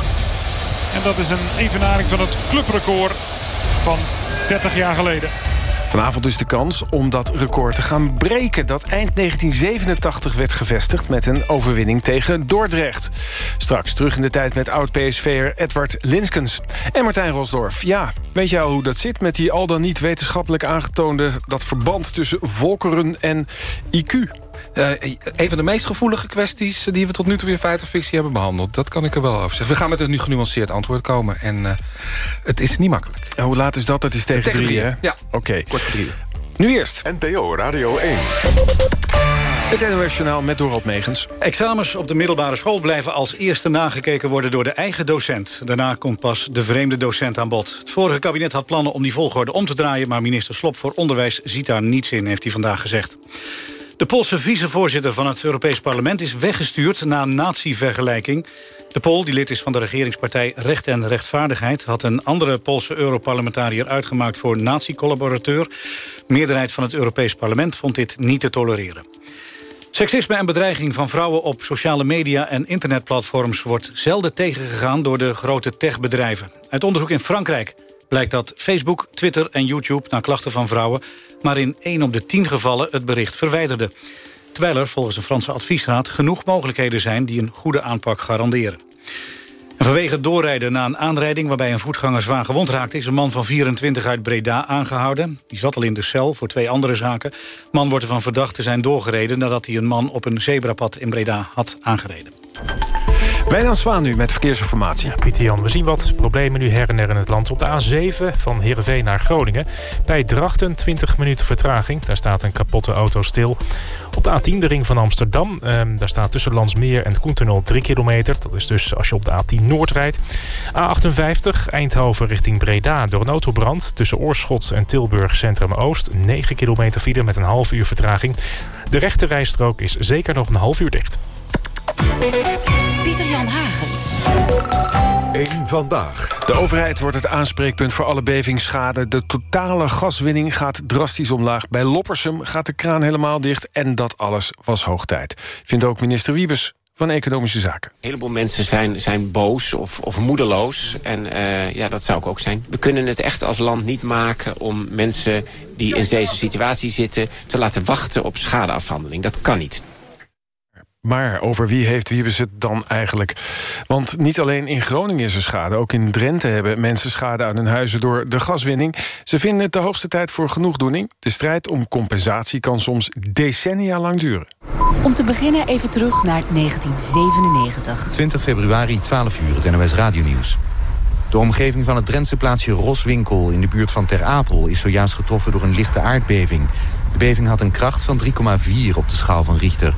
En dat is een evenaring van het clubrecord van 30 jaar geleden. Vanavond dus de kans om dat record te gaan breken... dat eind 1987 werd gevestigd met een overwinning tegen Dordrecht. Straks terug in de tijd met oud-PSV'er Edward Linskens. En Martijn Rosdorf, ja, weet jij hoe dat zit... met die al dan niet wetenschappelijk aangetoonde... dat verband tussen volkeren en IQ? Eh, een van de meest gevoelige kwesties die we tot nu toe in feit of fictie hebben behandeld. Dat kan ik er wel over zeggen. We gaan met een nu genuanceerd antwoord komen. En eh, het is niet makkelijk. En hoe laat is dat? Dat is tegen, Tegen drie, drie, hè? ja. Oké. Kort drie. Nu eerst. NPO Radio 1. Het NOS Journaal met Dorald Megens. Examens op de middelbare school blijven als eerste nagekeken worden door de eigen docent. Daarna komt pas de vreemde docent aan bod. Het vorige kabinet had plannen om die volgorde om te draaien... maar minister Slop voor Onderwijs ziet daar niets in, heeft hij vandaag gezegd. De Poolse vicevoorzitter van het Europees Parlement is weggestuurd na een natievergelijking. De Pool, die lid is van de regeringspartij Recht en Rechtvaardigheid... had een andere Poolse Europarlementariër uitgemaakt voor natiecollaborateur. Meerderheid van het Europees Parlement vond dit niet te tolereren. Seksisme en bedreiging van vrouwen op sociale media en internetplatforms... wordt zelden tegengegaan door de grote techbedrijven. Uit onderzoek in Frankrijk blijkt dat Facebook, Twitter en YouTube... na klachten van vrouwen maar in 1 op de 10 gevallen het bericht verwijderde. Terwijl er volgens de Franse adviesraad genoeg mogelijkheden zijn... die een goede aanpak garanderen. En vanwege het doorrijden na een aanrijding waarbij een voetganger zwaar gewond raakte... is een man van 24 uit Breda aangehouden. Die zat al in de cel voor twee andere zaken. Man wordt ervan verdacht te zijn doorgereden... nadat hij een man op een zebrapad in Breda had aangereden. Wijnand Zwaan nu met verkeersinformatie. Pieter Jan, we zien wat problemen nu her en der in het land. Op de A7 van Heerenveen naar Groningen. Bij Drachten 20 minuten vertraging. Daar staat een kapotte auto stil. Op de A10 de ring van Amsterdam. Ehm, daar staat tussen Landsmeer en Koentunnel 3 kilometer. Dat is dus als je op de A10 Noord rijdt. A58 Eindhoven richting Breda door een autobrand. Tussen Oorschot en Tilburg Centrum Oost. 9 kilometer file met een half uur vertraging. De rechte rijstrook is zeker nog een half uur dicht. Pieter Jan Hagens. Eén vandaag. De overheid wordt het aanspreekpunt voor alle bevingsschade. De totale gaswinning gaat drastisch omlaag. Bij Loppersum gaat de kraan helemaal dicht. En dat alles was hoog tijd. Vindt ook minister Wiebes van Economische Zaken. Een heleboel mensen zijn, zijn boos of, of moedeloos. En uh, ja, dat zou ik ook zijn. We kunnen het echt als land niet maken om mensen die in deze situatie zitten... te laten wachten op schadeafhandeling. Dat kan niet. Maar over wie heeft Wiebes het dan eigenlijk? Want niet alleen in Groningen is er schade. Ook in Drenthe hebben mensen schade aan hun huizen door de gaswinning. Ze vinden het de hoogste tijd voor genoegdoening. De strijd om compensatie kan soms decennia lang duren. Om te beginnen even terug naar 1997. 20 februari, 12 uur, het NOS Radionieuws. De omgeving van het Drentse plaatsje Roswinkel in de buurt van Ter Apel... is zojuist getroffen door een lichte aardbeving. De beving had een kracht van 3,4 op de schaal van Richter.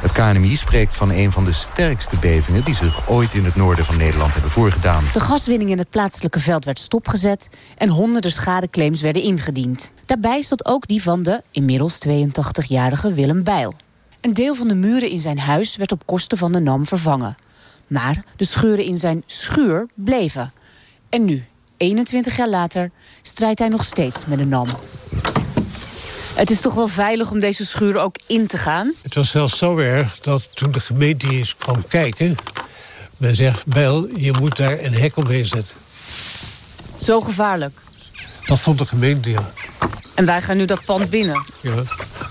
Het KNMI spreekt van een van de sterkste bevingen... die zich ooit in het noorden van Nederland hebben voorgedaan. De gaswinning in het plaatselijke veld werd stopgezet... en honderden schadeclaims werden ingediend. Daarbij stond ook die van de inmiddels 82-jarige Willem Bijl. Een deel van de muren in zijn huis werd op kosten van de NAM vervangen. Maar de scheuren in zijn schuur bleven. En nu, 21 jaar later, strijdt hij nog steeds met de NAM. Het is toch wel veilig om deze schuur ook in te gaan? Het was zelfs zo erg dat toen de gemeente eens kwam kijken... men zegt, Bijl, je moet daar een hek omheen zetten. Zo gevaarlijk. Dat vond de gemeente, ja. En wij gaan nu dat pand binnen. ja.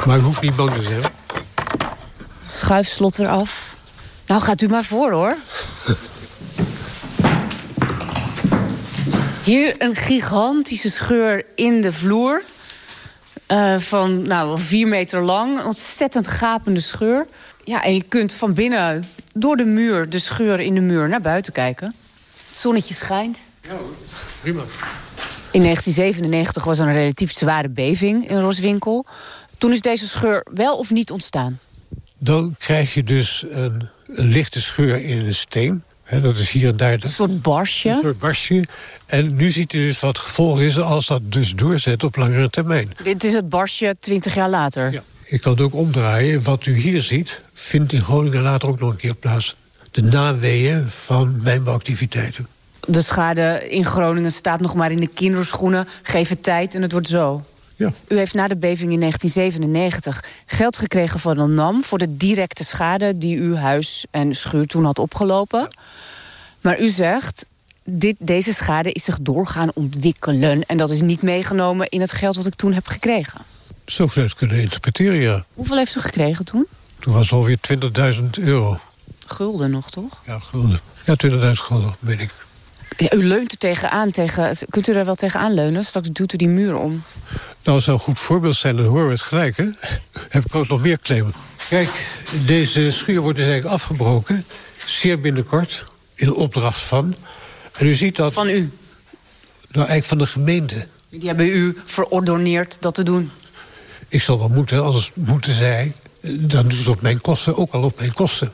Maar hoeft niet bang te zijn. Schuifslot eraf. Nou, gaat u maar voor, hoor. Hier een gigantische scheur in de vloer. Eh, van nou, vier meter lang. Ontzettend gapende scheur. Ja, en je kunt van binnen door de muur, de scheur in de muur, naar buiten kijken. Het zonnetje schijnt. Ja, prima. In 1997 was er een relatief zware beving in Roswinkel. Toen is deze scheur wel of niet ontstaan. Dan krijg je dus een, een lichte scheur in een steen. Dat is hier en daar. Een soort barsje. Een soort barsje. En nu ziet u dus wat het gevolg is als dat dus doorzet op langere termijn. Dit is het barsje 20 jaar later. Ja. Ik kan het ook omdraaien. Wat u hier ziet, vindt in Groningen later ook nog een keer plaats. De naweeën van mijnbouwactiviteiten. De schade in Groningen staat nog maar in de kinderschoenen. Geef het tijd en het wordt zo. Ja. U heeft na de beving in 1997 geld gekregen van een NAM... voor de directe schade die uw huis en schuur toen had opgelopen. Maar u zegt, dit, deze schade is zich doorgaan ontwikkelen... en dat is niet meegenomen in het geld wat ik toen heb gekregen. Zo het kunnen interpreteren, ja. Hoeveel heeft u gekregen toen? Toen was het alweer 20.000 euro. Gulden nog, toch? Ja, gulden. Ja, 20.000 gulden, weet ik. Ja, u leunt er tegenaan. Tegen, kunt u er wel tegenaan leunen? Straks doet u die muur om. Nou, zou een goed voorbeeld zijn, dan horen we het gelijk, hè? Heb ik ook nog meer claimen. Kijk, deze schuur wordt dus eigenlijk afgebroken. Zeer binnenkort, in opdracht van. En u ziet dat... Van u? Nou, eigenlijk van de gemeente. Die hebben u verordoneerd dat te doen. Ik zal wel moeten, anders moeten zij... dan doet het op mijn kosten, ook al op mijn kosten.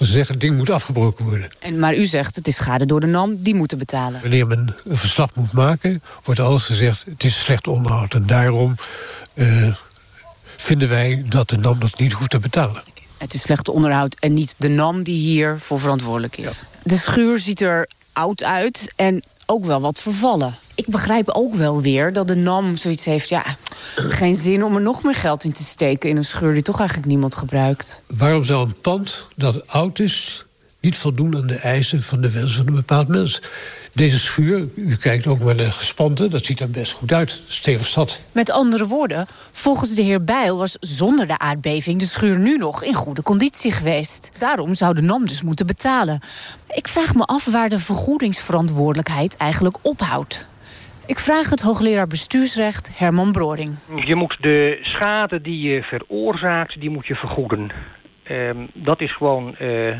Dat ze zeggen, het ding moet afgebroken worden. En, maar u zegt, het is schade door de NAM, die moeten betalen. Wanneer men een verslag moet maken, wordt alles gezegd... het is slecht onderhoud. En daarom uh, vinden wij dat de NAM dat niet hoeft te betalen. Het is slecht onderhoud en niet de NAM die hier voor verantwoordelijk is. Ja. De schuur ziet er oud uit en ook wel wat vervallen. Ik begrijp ook wel weer dat de NAM zoiets heeft... ja, geen zin om er nog meer geld in te steken... in een schuur die toch eigenlijk niemand gebruikt. Waarom zou een pand dat oud is... niet voldoen aan de eisen van de wensen van een bepaald mens? Deze schuur, u kijkt ook met een gespante, dat ziet er best goed uit. Stevig stad. Met andere woorden, volgens de heer Bijl was zonder de aardbeving de schuur nu nog in goede conditie geweest. Daarom zou de NAM dus moeten betalen. Ik vraag me af waar de vergoedingsverantwoordelijkheid eigenlijk ophoudt. Ik vraag het hoogleraar bestuursrecht Herman Broring. Je moet de schade die je veroorzaakt, die moet je vergoeden. Um, dat is gewoon uh,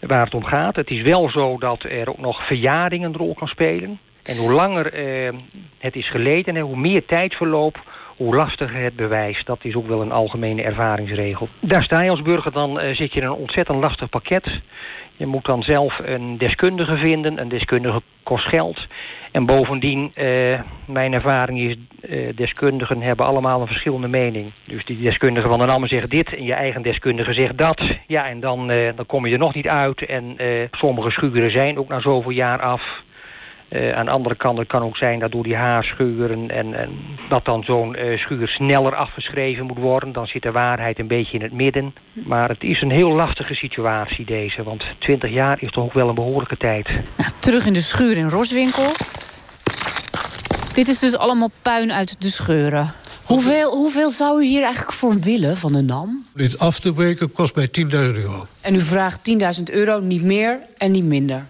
waar het om gaat. Het is wel zo dat er ook nog verjaring een rol kan spelen. En hoe langer uh, het is geleden en hoe meer tijd verloopt, hoe lastiger het bewijs. Dat is ook wel een algemene ervaringsregel. Daar sta je als burger dan, uh, zit je in een ontzettend lastig pakket. Je moet dan zelf een deskundige vinden. Een deskundige kost geld. En bovendien, uh, mijn ervaring is, uh, deskundigen hebben allemaal een verschillende mening. Dus die deskundige van de NAM zegt dit en je eigen deskundige zegt dat. Ja, en dan, uh, dan kom je er nog niet uit. En sommige schuren zijn ook na zoveel jaar af. Uh, aan de andere kant het kan ook zijn dat door die haarschuren... en, en dat dan zo'n uh, schuur sneller afgeschreven moet worden. Dan zit de waarheid een beetje in het midden. Maar het is een heel lastige situatie deze. Want 20 jaar is toch ook wel een behoorlijke tijd. Nou, terug in de schuur in Roswinkel. Dit is dus allemaal puin uit de scheuren. Hoeveel, hoeveel zou u hier eigenlijk voor willen van de NAM? Dit af te breken kost mij 10.000 euro. En u vraagt 10.000 euro, niet meer en niet minder?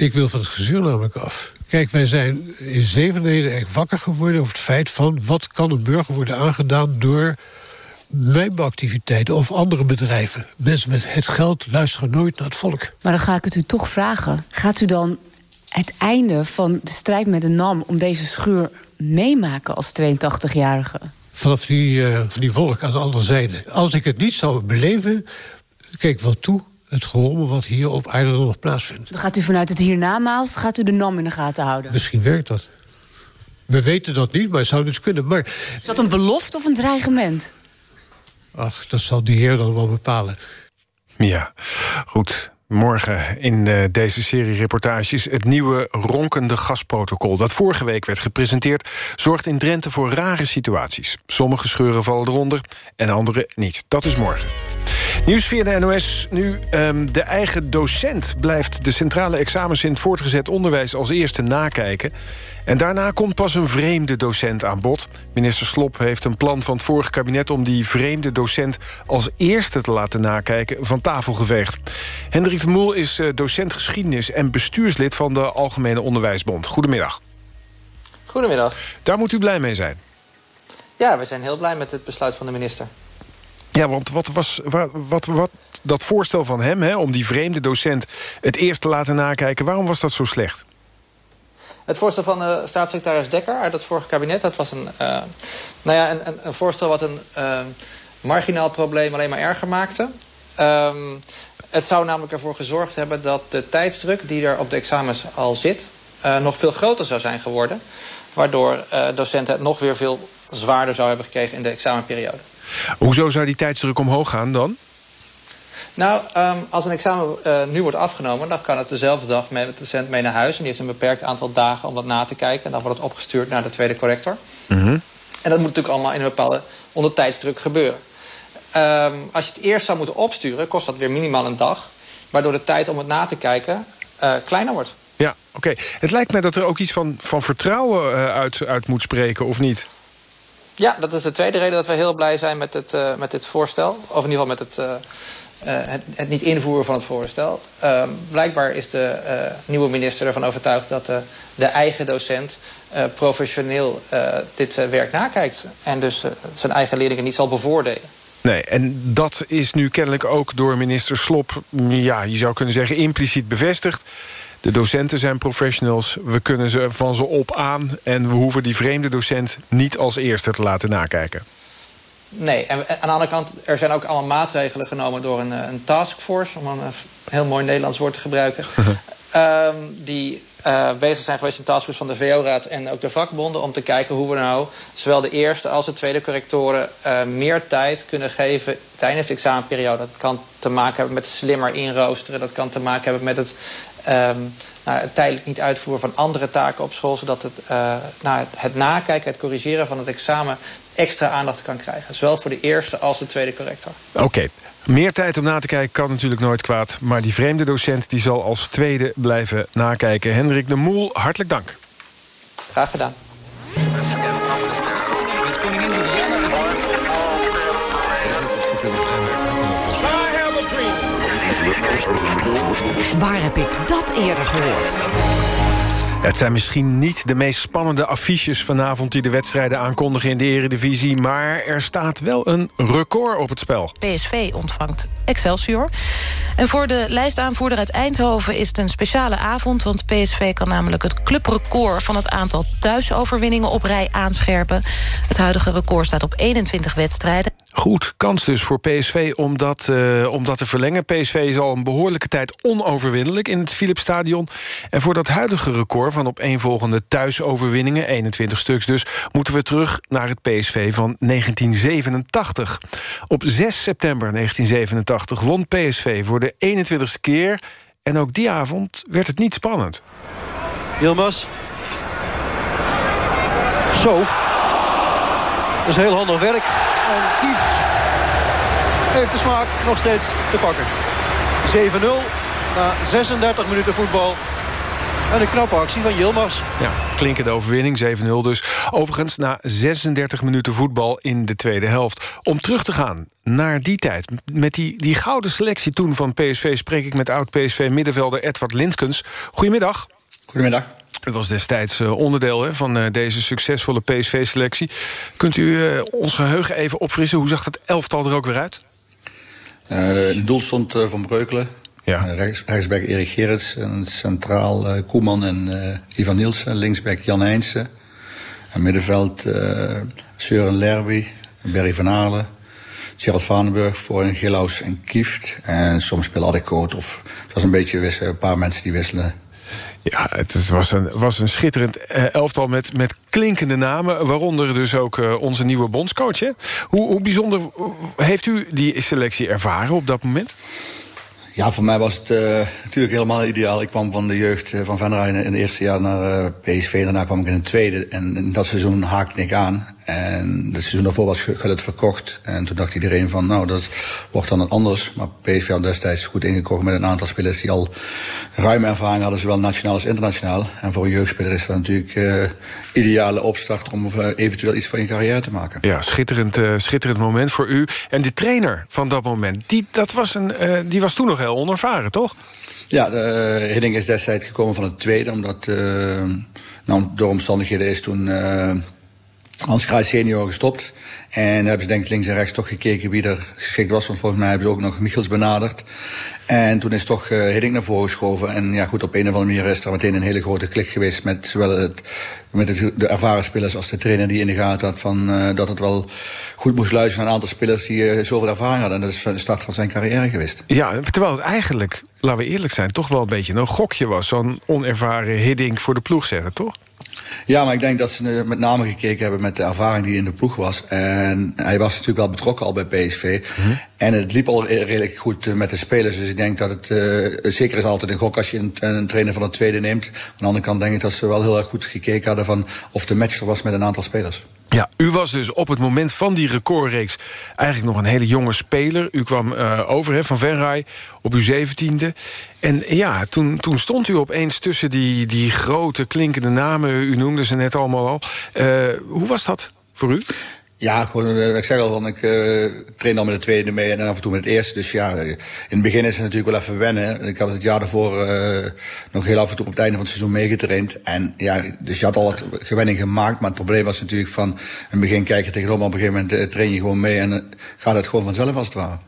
Ik wil van het gezeur namelijk af. Kijk, wij zijn in zevenheden echt wakker geworden over het feit van... wat kan een burger worden aangedaan door mijnbouwactiviteiten of andere bedrijven. Mensen met het geld luisteren nooit naar het volk. Maar dan ga ik het u toch vragen. Gaat u dan het einde van de strijd met de NAM om deze schuur meemaken als 82-jarige? Vanaf die, uh, van die wolk aan de andere zijde. Als ik het niet zou beleven, kijk wel toe het gehoor wat hier op aarde nog plaatsvindt. Dan gaat u vanuit het hiernamaals, gaat u de NAM in de gaten houden? Misschien werkt dat. We weten dat niet, maar het zou dus kunnen. Maar... Is dat een belofte of een dreigement? Ach, dat zal de heer dan wel bepalen. Ja, goed. Morgen in eh, deze serie reportages het nieuwe ronkende gasprotocol... dat vorige week werd gepresenteerd, zorgt in Drenthe voor rare situaties. Sommige scheuren vallen eronder en andere niet. Dat is morgen. Nieuws via de NOS. Nu, um, de eigen docent blijft de centrale examens in het voortgezet onderwijs als eerste nakijken. En daarna komt pas een vreemde docent aan bod. Minister Slop heeft een plan van het vorige kabinet... om die vreemde docent als eerste te laten nakijken van tafel geveegd. Hendrik de Moel is eh, docent geschiedenis en bestuurslid... van de Algemene Onderwijsbond. Goedemiddag. Goedemiddag. Daar moet u blij mee zijn. Ja, we zijn heel blij met het besluit van de minister. Ja, want wat was wat, wat, dat voorstel van hem... Hè, om die vreemde docent het eerst te laten nakijken... waarom was dat zo slecht? Het voorstel van de staatssecretaris Dekker uit het vorige kabinet... dat was een, uh, nou ja, een, een, voorstel wat een uh, marginaal probleem alleen maar erger maakte. Um, het zou namelijk ervoor gezorgd hebben dat de tijdsdruk... die er op de examens al zit, uh, nog veel groter zou zijn geworden. Waardoor docenten het nog weer veel zwaarder zou hebben gekregen in de examenperiode. Hoezo zou die tijdsdruk omhoog gaan dan? Nou, um, als een examen uh, nu wordt afgenomen... dan kan het dezelfde dag met de docent mee naar huis. En die heeft een beperkt aantal dagen om dat na te kijken. En dan wordt het opgestuurd naar de tweede corrector. Mm -hmm. En dat moet natuurlijk allemaal in een bepaalde onder tijdsdruk gebeuren. Um, als je het eerst zou moeten opsturen, kost dat weer minimaal een dag. Waardoor de tijd om het na te kijken uh, kleiner wordt. Ja, oké. Okay. Het lijkt mij dat er ook iets van, van vertrouwen uh, uit, uit moet spreken, of niet? Ja, dat is de tweede reden dat we heel blij zijn met, het, uh, met dit voorstel. Of in ieder geval met het, uh, uh, het, het, niet invoeren van het voorstel. Uh, blijkbaar is de nieuwe minister ervan overtuigd dat de, eigen docent professioneel dit werk nakijkt. En dus zijn eigen leerlingen niet zal bevoordelen. Nee, en dat is nu kennelijk ook door minister Slop... ja, je zou kunnen zeggen impliciet bevestigd. De docenten zijn professionals, we kunnen ze van ze op aan... en we hoeven die vreemde docent niet als eerste te laten nakijken. Nee, en aan de andere kant, er zijn ook allemaal maatregelen genomen... door een, een taskforce, om een heel mooi Nederlands woord te gebruiken... um, die uh, bezig zijn geweest in taskforce van de VO-raad en ook de vakbonden... om te kijken hoe we nou zowel de eerste als de tweede correctoren... Uh, meer tijd kunnen geven tijdens de examenperiode. Dat kan te maken hebben met slimmer inroosteren. Dat kan te maken hebben met het um, nou, het tijdelijk niet uitvoeren van andere taken op school... zodat het, uh, nou, het, het nakijken, het corrigeren van het examen... extra aandacht kan krijgen. Zowel voor de eerste als de tweede corrector. Oké. Okay. Meer tijd om na te kijken kan natuurlijk nooit kwaad. Maar die vreemde docent die zal als tweede blijven nakijken. Hendrik de Moel, hartelijk dank. Graag gedaan. Waar heb ik dat eerder gehoord? Het zijn misschien niet de meest spannende affiches vanavond... die de wedstrijden aankondigen in de eredivisie... maar er staat wel een record op het spel. PSV ontvangt Excelsior. En voor de lijstaanvoerder uit Eindhoven is het een speciale avond... want PSV kan namelijk het clubrecord van het aantal thuisoverwinningen op rij aanscherpen. Het huidige record staat op 21 wedstrijden. Goed, kans dus voor PSV om dat, uh, om dat te verlengen. PSV is al een behoorlijke tijd onoverwinnelijk in het Philipsstadion. En voor dat huidige record van opeenvolgende thuisoverwinningen... 21 stuks dus, moeten we terug naar het PSV van 1987. Op 6 september 1987 won PSV voor de 21ste keer... en ook die avond werd het niet spannend. Yilmaz. Zo. Dat is heel handig werk. Heeft de smaak nog steeds te pakken. 7-0 na 36 minuten voetbal. En een knappe actie van Yilmaz. Ja, klinkende overwinning, 7-0 dus. Overigens na 36 minuten voetbal in de tweede helft. Om terug te gaan naar die tijd. Met die, die gouden selectie toen van PSV... spreek ik met oud-PSV-middenvelder Edward Linskens. Goedemiddag. Goedemiddag. Het was destijds onderdeel hè, van deze succesvolle PSV-selectie. Kunt u uh, ons geheugen even opfrissen? Hoe zag het elftal er ook weer uit? Uh, de doel stond uh, Van Breukelen. Ja. rechts, rechtsback Erik Gerrits. En centraal Koeman en Ivan Nielsen. Linksback Jan Heijnsen. En middenveld Søren Lerby. Berry van Aalen. Gerald Vanenburg voor een Gillaus en Kieft. En soms speelde Addekoot. Of het was een beetje wisselen, een paar mensen die wisselen. Ja, het, was, een, was een schitterend elftal met, met klinkende namen. Waaronder dus ook uh, onze nieuwe bondscoach. Hoe, hoe bijzonder heeft u die selectie ervaren op dat moment? Ja, voor mij was het uh, natuurlijk helemaal ideaal. Ik kwam van de jeugd van Venray in het eerste jaar naar uh, PSV. Daarna kwam ik in het tweede. En in dat seizoen haakte ik aan. En het seizoen daarvoor was Gullit verkocht. En toen dacht iedereen van, nou, dat wordt dan anders. Maar PSV had destijds goed ingekocht met een aantal spelers... die al ruime ervaring hadden, zowel nationaal als internationaal. En voor een jeugdspeler is dat natuurlijk uh, ideale opstart... om uh, eventueel iets van je carrière te maken. Ja, schitterend, uh, schitterend moment voor u. En de trainer van dat moment, die, dat was, een, die was toen nog heel onervaren, toch? Ja, de Hidding is destijds gekomen van het tweede... omdat nou, door omstandigheden is toen... Hans Kraai senior gestopt. En hebben ze denk ik links en rechts toch gekeken wie er geschikt was. Want volgens mij hebben ze ook nog Michels benaderd. En toen is toch uh, Hiddink naar voren geschoven. En ja, goed, op een of andere manier is er meteen een hele grote klik geweest... met zowel het, met het, de ervaren spelers als de trainer die in de gaten had... Van, uh, dat het wel goed moest luisteren naar een aantal spelers die uh, zoveel ervaring hadden. En dat is de start van zijn carrière geweest. Ja, terwijl het eigenlijk, laten we eerlijk zijn... toch wel een beetje een gokje was. Zo'n onervaren Hiddink voor de ploeg zetten, toch? Ja, maar ik denk dat ze met name gekeken hebben met de ervaring die in de ploeg was. En hij was natuurlijk wel betrokken al bij PSV. Mm -hmm. En het liep al redelijk goed met de spelers. Dus ik denk dat het uh, zeker is altijd een gok als je een, een, trainer van het tweede neemt. Aan de andere kant denk ik dat ze wel heel erg goed gekeken hadden van of de match er was met een aantal spelers. Ja, u was dus op het moment van die recordreeks eigenlijk nog een hele jonge speler. U kwam uh, over van Venray op uw zeventiende. En ja, toen, toen stond u opeens tussen die, die grote klinkende namen. U noemde ze net allemaal al. Uh, hoe was dat voor u? Ja, gewoon, ik zeg al, van, ik uh, train al met de tweede mee en af en toe met het eerste. Dus ja, in het begin is het natuurlijk wel even wennen. Ik had het jaar daarvoor uh, nog heel af en toe op het einde van het seizoen meegetraind. En ja, dus je had al wat gewenning gemaakt. Maar het probleem was natuurlijk van, in het begin kijken tegenop, maar op een gegeven moment train je gewoon mee en gaat het gewoon vanzelf als het ware.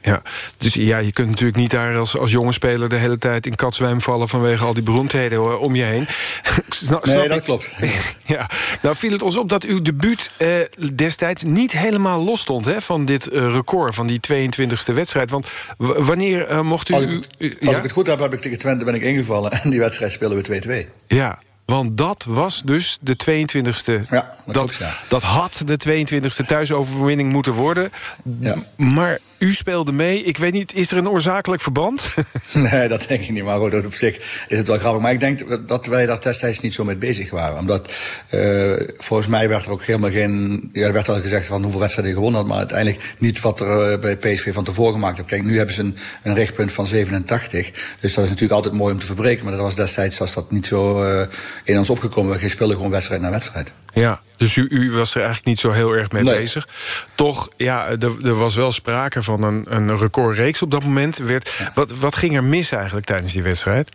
Ja, dus ja, je kunt natuurlijk niet daar als, als jonge speler... de hele tijd in katzwijm vallen vanwege al die beroemdheden hoor, om je heen. snap, nee, snap dat ik? klopt. ja, nou viel het ons op dat uw debuut eh, destijds niet helemaal los stond... Hè, van dit uh, record, van die 22e wedstrijd. Want wanneer uh, mocht u... Als, ik, u, als ja? ik het goed heb, heb ik tegen Twente ben ik ingevallen. En die wedstrijd spelen we 2-2. Ja, want dat was dus de 22e. Ja, dat, dat, klopt, ja. dat had de 22e thuisoverwinning moeten worden. Ja. Maar u speelde mee. Ik weet niet, is er een oorzakelijk verband? nee, dat denk ik niet. Maar goed, op zich is het wel grappig. Maar ik denk dat wij daar destijds niet zo mee bezig waren. Omdat uh, volgens mij werd er ook helemaal geen... Ja, er werd wel gezegd van hoeveel wedstrijden je gewonnen had. Maar uiteindelijk niet wat er uh, bij PSV van tevoren gemaakt heeft. Kijk, nu hebben ze een, een richtpunt van 87. Dus dat is natuurlijk altijd mooi om te verbreken. Maar dat was destijds was dat niet zo uh, in ons opgekomen. We speelden gewoon wedstrijd na wedstrijd. Ja, dus u, u, was er eigenlijk niet zo heel erg mee nee. bezig. Toch, ja, er, er, was wel sprake van een, een recordreeks op dat moment. Werd, ja. wat, wat ging er mis eigenlijk tijdens die wedstrijd?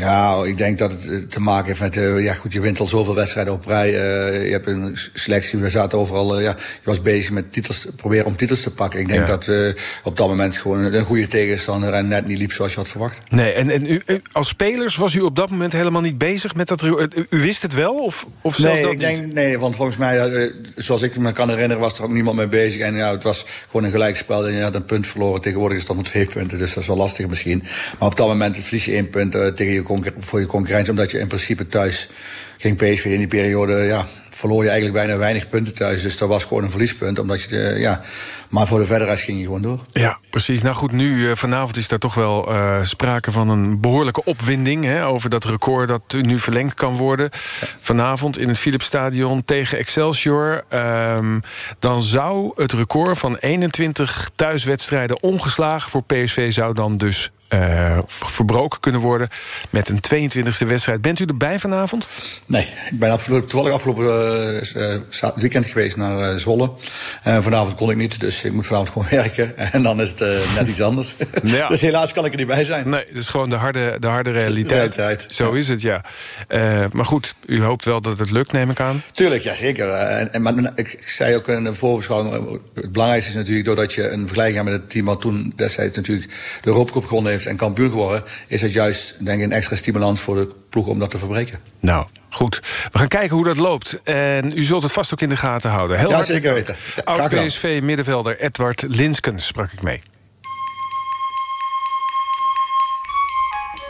Nou, ik denk dat het te maken heeft met... Uh, ja, goed, je wint al zoveel wedstrijden op rij. Uh, je hebt een selectie, we zaten overal... Uh, ja, je was bezig met titels, proberen om titels te pakken. Ik denk ja. dat op dat moment gewoon een goede tegenstander... en net niet liep zoals je had verwacht. Nee, en, en u, als spelers was u op dat moment helemaal niet bezig met dat... U, u wist het wel, of, of zelfs nee, dat ik denk, Nee, want volgens mij, zoals ik me kan herinneren... was er ook niemand mee bezig. En ja, het was gewoon een gelijkspel en je had een punt verloren. Tegenwoordig is het dan met twee punten, dus dat is wel lastig misschien. Maar op dat moment verlies je één punt tegen je voor je concurrentie. Omdat je in principe thuis ging PSV in die periode... Ja, verloor je eigenlijk bijna weinig punten thuis. Dus dat was gewoon een verliespunt. Omdat je de, ja, maar voor de verdere ging je gewoon door. Ja, precies. Nou goed, nu uh, vanavond is daar toch wel uh, sprake van een behoorlijke opwinding... Hè, over dat record dat nu verlengd kan worden. Vanavond in het Philipsstadion tegen Excelsior. Um, dan zou het record van 21 thuiswedstrijden ongeslagen voor PSV... zou dan dus uh, verbroken kunnen worden met een 22e wedstrijd. Bent u erbij vanavond? Nee, ik ben afgelopen, toevallig afgelopen uh, weekend geweest naar uh, Zwolle. En vanavond kon ik niet, dus ik moet vanavond gewoon werken. En dan is het net iets anders. Ja. dus helaas kan ik er niet bij zijn. Nee, het is gewoon de harde, de harde realiteit. realiteit. Zo ja. is het, ja. maar goed, u hoopt wel dat het lukt, neem ik aan. Tuurlijk, ja zeker. En, en, maar ik, ik zei ook in de voorbeschouwing... het belangrijkste is natuurlijk doordat je een vergelijking hebt met het team... wat toen destijds natuurlijk de Europa Cup gewonnen heeft en kampioen geworden... is het juist denk ik, een extra stimulans voor de ploeg om dat te verbreken. Nou, goed. We gaan kijken hoe dat loopt. En u zult het vast ook in de gaten houden. Heel ja, zeker weten. Ja, Oud-PSV-middenvelder Edward Linskens sprak ik mee.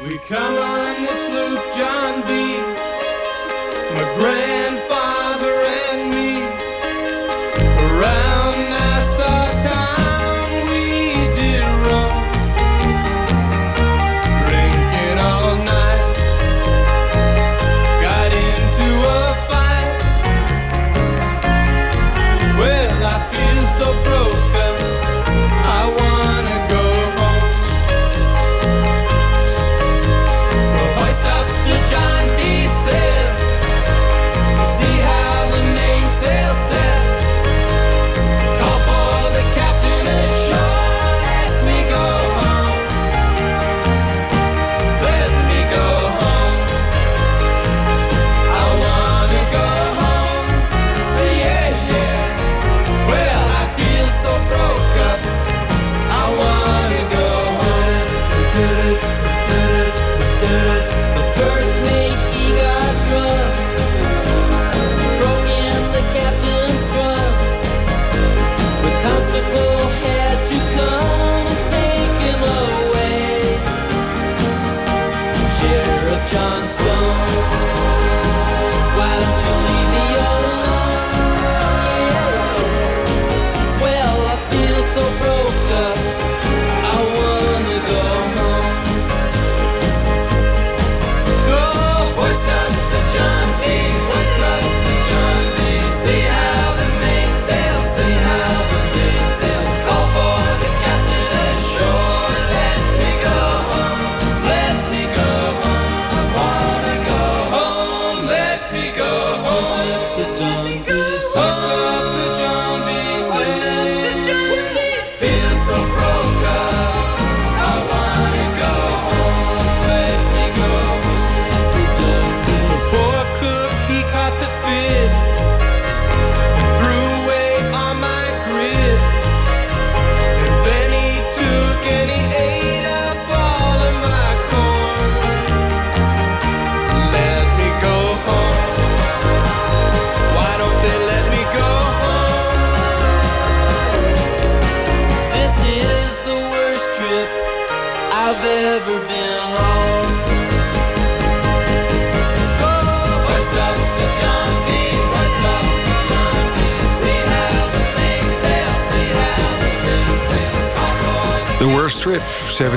We come on this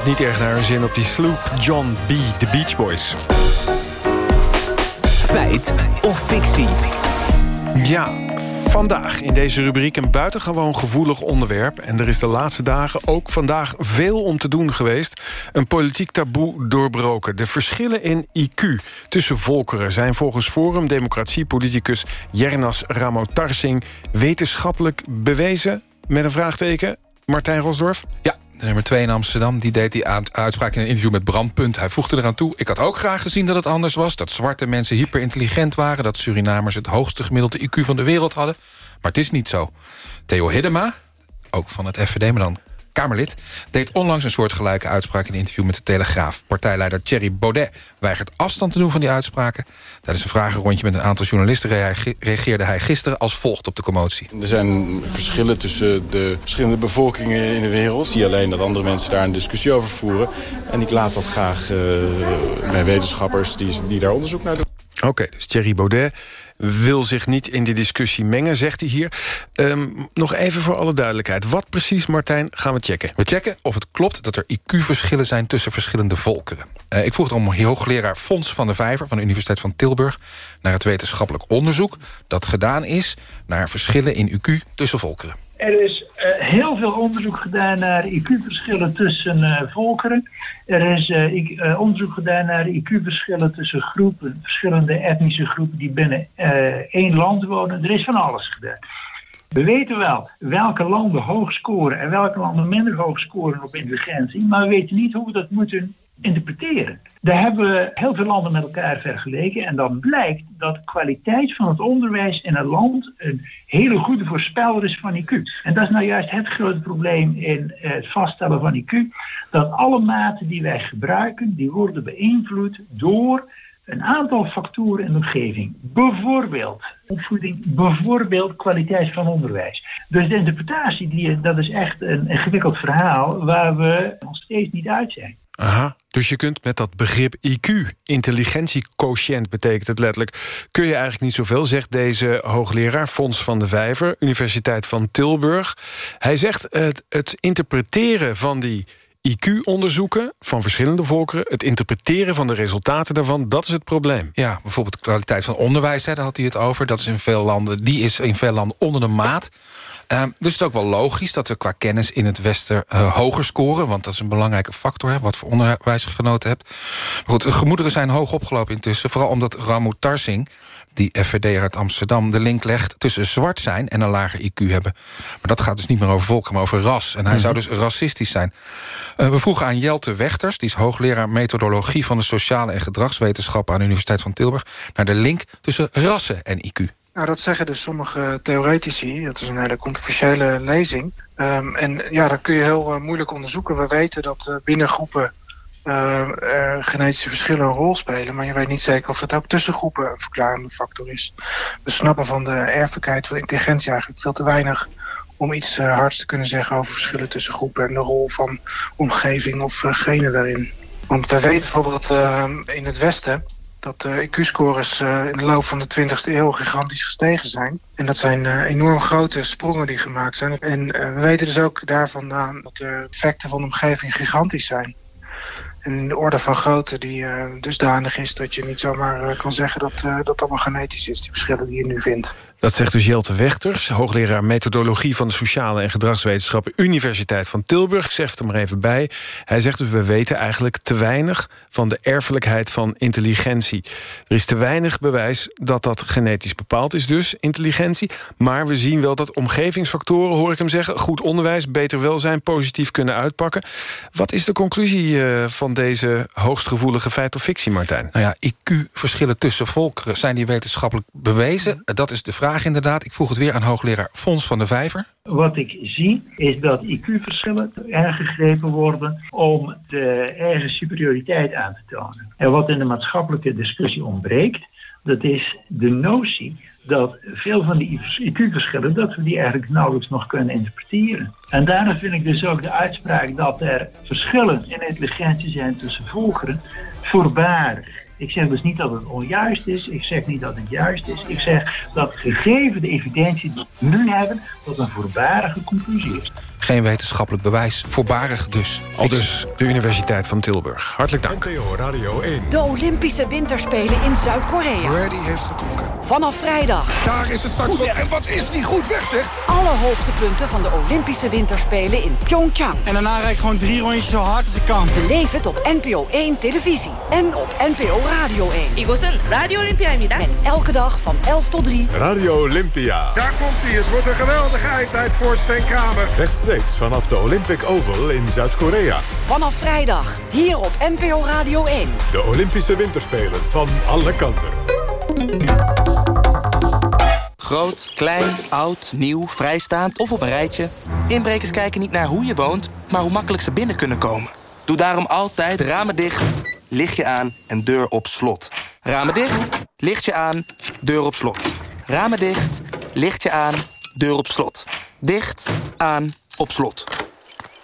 niet erg naar hun zin op die sloop John B. The Beach Boys. Feit of fictie? Ja, vandaag in deze rubriek een buitengewoon gevoelig onderwerp. En er is de laatste dagen ook vandaag veel om te doen geweest. Een politiek taboe doorbroken. De verschillen in IQ tussen volkeren zijn volgens Forum Democratie-politicus Jernas Ramotarsing wetenschappelijk bewezen? Met een vraagteken. Martijn Rosdorf? Ja, de nummer 2 in Amsterdam, die deed die uitspraak in een interview met Brandpunt. Hij voegde eraan toe, ik had ook graag gezien dat het anders was... dat zwarte mensen hyperintelligent waren... dat Surinamers het hoogste gemiddelde IQ van de wereld hadden. Maar het is niet zo. Theo Hiddema, ook van het FVD, maar dan Kamerlid... deed onlangs een soortgelijke uitspraak in een interview met de Telegraaf. Partijleider Thierry Baudet weigert afstand te doen van die uitspraken. Tijdens een vragenrondje met een aantal journalisten... reageerde hij gisteren als volgt op de commotie. Er zijn verschillen tussen de verschillende bevolkingen in de wereld. Ik zie alleen dat andere mensen daar een discussie over voeren. En ik laat dat graag uh, bij wetenschappers die, die daar onderzoek naar doen. Oké, dus Thierry Baudet wil zich niet in die discussie mengen, zegt hij hier. Um, nog even voor alle duidelijkheid. Wat precies, Martijn, gaan we checken? We checken of het klopt dat er IQ-verschillen zijn tussen verschillende volkeren. Uh, ik vroeg om hoogleraar Fons van de Vijver... van de Universiteit van Tilburg... naar het wetenschappelijk onderzoek dat gedaan is... naar verschillen in IQ tussen volkeren. Er is heel veel onderzoek gedaan naar IQ-verschillen tussen uh, volkeren. Er is uh, onderzoek gedaan naar IQ-verschillen tussen groepen, verschillende etnische groepen die binnen één land wonen. Er is van alles gedaan. We weten wel welke landen hoog scoren en welke landen minder hoog scoren op intelligentie, maar we weten niet hoe we dat moeten interpreteren. Daar hebben we heel veel landen met elkaar vergeleken. En dan blijkt dat kwaliteit van het onderwijs in een land een hele goede voorspeller is van IQ. En dat is nou juist het grote probleem in het vaststellen van IQ. Dat alle maten die wij gebruiken, die worden beïnvloed door een aantal factoren in de omgeving. Bijvoorbeeld opvoeding, bijvoorbeeld kwaliteit van onderwijs. Dus de interpretatie, die, dat is echt een ingewikkeld verhaal waar we nog steeds niet uit zijn. Aha, dus je kunt met dat begrip IQ, intelligentiequotient betekent het letterlijk... kun je eigenlijk niet zoveel, zegt deze hoogleraar Fons van de Vijver... Universiteit van Tilburg. Hij zegt het, het interpreteren van die IQ-onderzoeken van verschillende volkeren... het interpreteren van de resultaten daarvan, dat is het probleem. Ja, bijvoorbeeld de kwaliteit van onderwijs, hè, daar had hij het over. Dat is in veel landen, die is in veel landen onder de maat. Uh, dus het is ook wel logisch dat we qua kennis in het Westen uh, hoger scoren. Want dat is een belangrijke factor, hè, wat voor onderwijs je genoten hebt. Maar goed, de gemoederen zijn hoog opgelopen intussen. Vooral omdat Ramu Tarsing, die FVD uit Amsterdam... de link legt tussen zwart zijn en een lager IQ hebben. Maar dat gaat dus niet meer over volk, maar over ras. En hij Mhm. zou dus racistisch zijn. Uh, we vroegen aan Jelte Wechters, die is hoogleraar methodologie... van de sociale en gedragswetenschappen aan de Universiteit van Tilburg... naar de link tussen rassen en IQ. Nou, dat zeggen dus sommige theoretici. Dat is een hele controversiële lezing. Um, en ja, dat kun je heel uh, moeilijk onderzoeken. We weten dat uh, binnen groepen uh, genetische verschillen een rol spelen. Maar je weet niet zeker of het ook tussen groepen een verklarende factor is. We snappen van de erfelijkheid van intelligentie eigenlijk veel te weinig om iets uh, hards te kunnen zeggen over verschillen tussen groepen en de rol van omgeving of genen daarin. Want we weten bijvoorbeeld in het Westen dat de IQ-scores in de loop van de 20e eeuw gigantisch gestegen zijn. En dat zijn enorm grote sprongen die gemaakt zijn. En we weten dus ook daar vandaan dat de effecten van de omgeving gigantisch zijn. En de orde van grootte die dusdanig is dat je niet zomaar kan zeggen dat dat allemaal genetisch is, die verschillen die je nu vindt. Dat zegt dus Jelte Wechters, hoogleraar methodologie van de sociale en gedragswetenschappen Universiteit van Tilburg. Ik zeg het er maar even bij. Hij zegt dus we weten eigenlijk te weinig van de erfelijkheid van intelligentie. Er is te weinig bewijs dat dat genetisch bepaald is dus, intelligentie. Maar we zien wel dat omgevingsfactoren, hoor ik hem zeggen, goed onderwijs, beter welzijn, positief kunnen uitpakken. Wat is de conclusie uh, van deze hoogstgevoelige feit of fictie, Martijn? Nou ja, IQ-verschillen tussen volkeren zijn die wetenschappelijk bewezen. Dat is de vraag inderdaad. Ik vroeg het weer aan hoogleraar Fons van de Vijver. Wat ik zie is dat IQ-verschillen aangegrepen worden om de eigen superioriteit aan te tonen. En wat in de maatschappelijke discussie ontbreekt, Dat is de notie dat veel van die IQ-verschillen, dat we die eigenlijk nauwelijks nog kunnen interpreteren. En daarom vind ik dus ook de uitspraak dat er verschillen in intelligentie zijn tussen volkeren voorbarig. Ik zeg dus niet dat het onjuist is. Ik zeg niet dat het juist is. Ik zeg dat gegeven de evidentie die we nu hebben... tot een voorbarige conclusie is. Geen wetenschappelijk bewijs. Voorbarig dus. Al dus de Universiteit van Tilburg. Hartelijk dank. NPO Radio 1. De Olympische Winterspelen in Zuid-Korea. Ready heeft geklonken. Vanaf vrijdag. Daar is het straks. En wat is die goed weg, zeg? Alle hoogtepunten van de Olympische Winterspelen in Pyeongchang. En daarna rijd ik gewoon drie rondjes zo hard als ik kan. Beleef het op NPO 1 televisie. En op NPO Radio 1. 이곳은 라디오 올림피아입니다. Met elke dag van 11 tot 3. Radio Olympia. Daar komt hij. Het wordt een geweldige eindtijd voor Sven Kramer. Rechtstreeks vanaf de Olympic Oval in Zuid-Korea. Vanaf vrijdag. Hier op NPO Radio 1. De Olympische Winterspelen van alle kanten. Groot, klein, oud, nieuw, vrijstaand of op een rijtje. Inbrekers kijken niet naar hoe je woont, maar hoe makkelijk ze binnen kunnen komen. Doe daarom altijd ramen dicht, lichtje aan en deur op slot. Ramen dicht, lichtje aan, deur op slot. Ramen dicht, lichtje aan, deur op slot. Dicht, aan, op slot.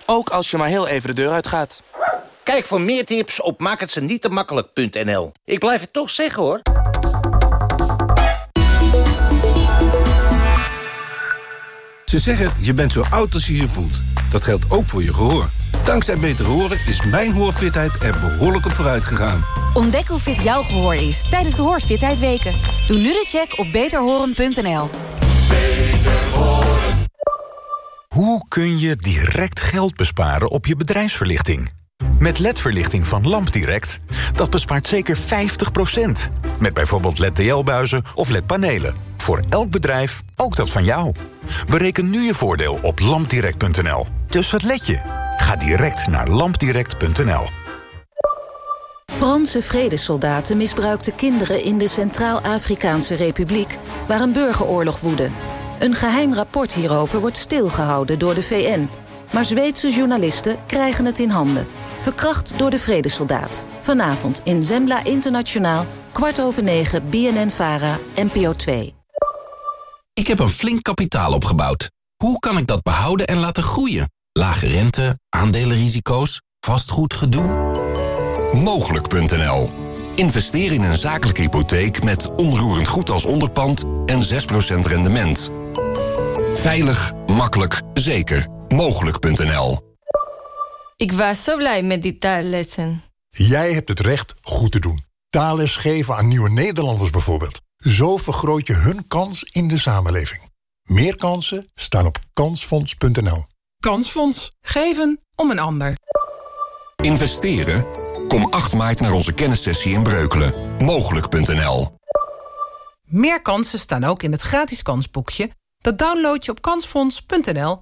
Ook als je maar heel even de deur uitgaat. Kijk voor meer tips op maakhetzenietemakkelijk.nl. Ik blijf het toch zeggen, hoor. Ze zeggen, je bent zo oud als je je voelt. Dat geldt ook voor je gehoor. Dankzij Beter Horen is mijn hoorfitheid er behoorlijk op vooruit gegaan. Ontdek hoe fit jouw gehoor is tijdens de Hoorfitheid Weken. Doe nu de check op beterhoren.nl. Hoe kun je direct geld besparen op je bedrijfsverlichting? Met LED-verlichting van LampDirect, dat bespaart zeker 50%. Met bijvoorbeeld LED-TL-buizen of LED-panelen. Voor elk bedrijf, ook dat van jou. Bereken nu je voordeel op lampdirect.nl. Dus wat let je? Ga direct naar lampdirect.nl. Franse vredessoldaten misbruikten kinderen in de Centraal-Afrikaanse Republiek... waar een burgeroorlog woedde. Een geheim rapport hierover wordt stilgehouden door de VN. Maar Zweedse journalisten krijgen het in handen. Verkracht door de vredessoldaat. Vanavond in Zembla Internationaal, kwart over negen, BNN-VARA, NPO 2. Ik heb een flink kapitaal opgebouwd. Hoe kan ik dat behouden en laten groeien? Lage rente, aandelenrisico's, vastgoedgedoe? Mogelijk.nl Investeer in een zakelijke hypotheek met onroerend goed als onderpand en 6% rendement. Veilig, makkelijk, zeker. Mogelijk.nl Ik was zo blij met die taallessen. Jij hebt het recht goed te doen. Taalles geven aan nieuwe Nederlanders bijvoorbeeld. Zo vergroot je hun kans in de samenleving. Meer kansen staan op kansfonds.nl. Kansfonds. Geven om een ander. Investeren? Kom 8 maart naar onze kennissessie in Breukelen. Mogelijk.nl Meer kansen staan ook in het gratis kansboekje. Dat download je op kansfonds.nl.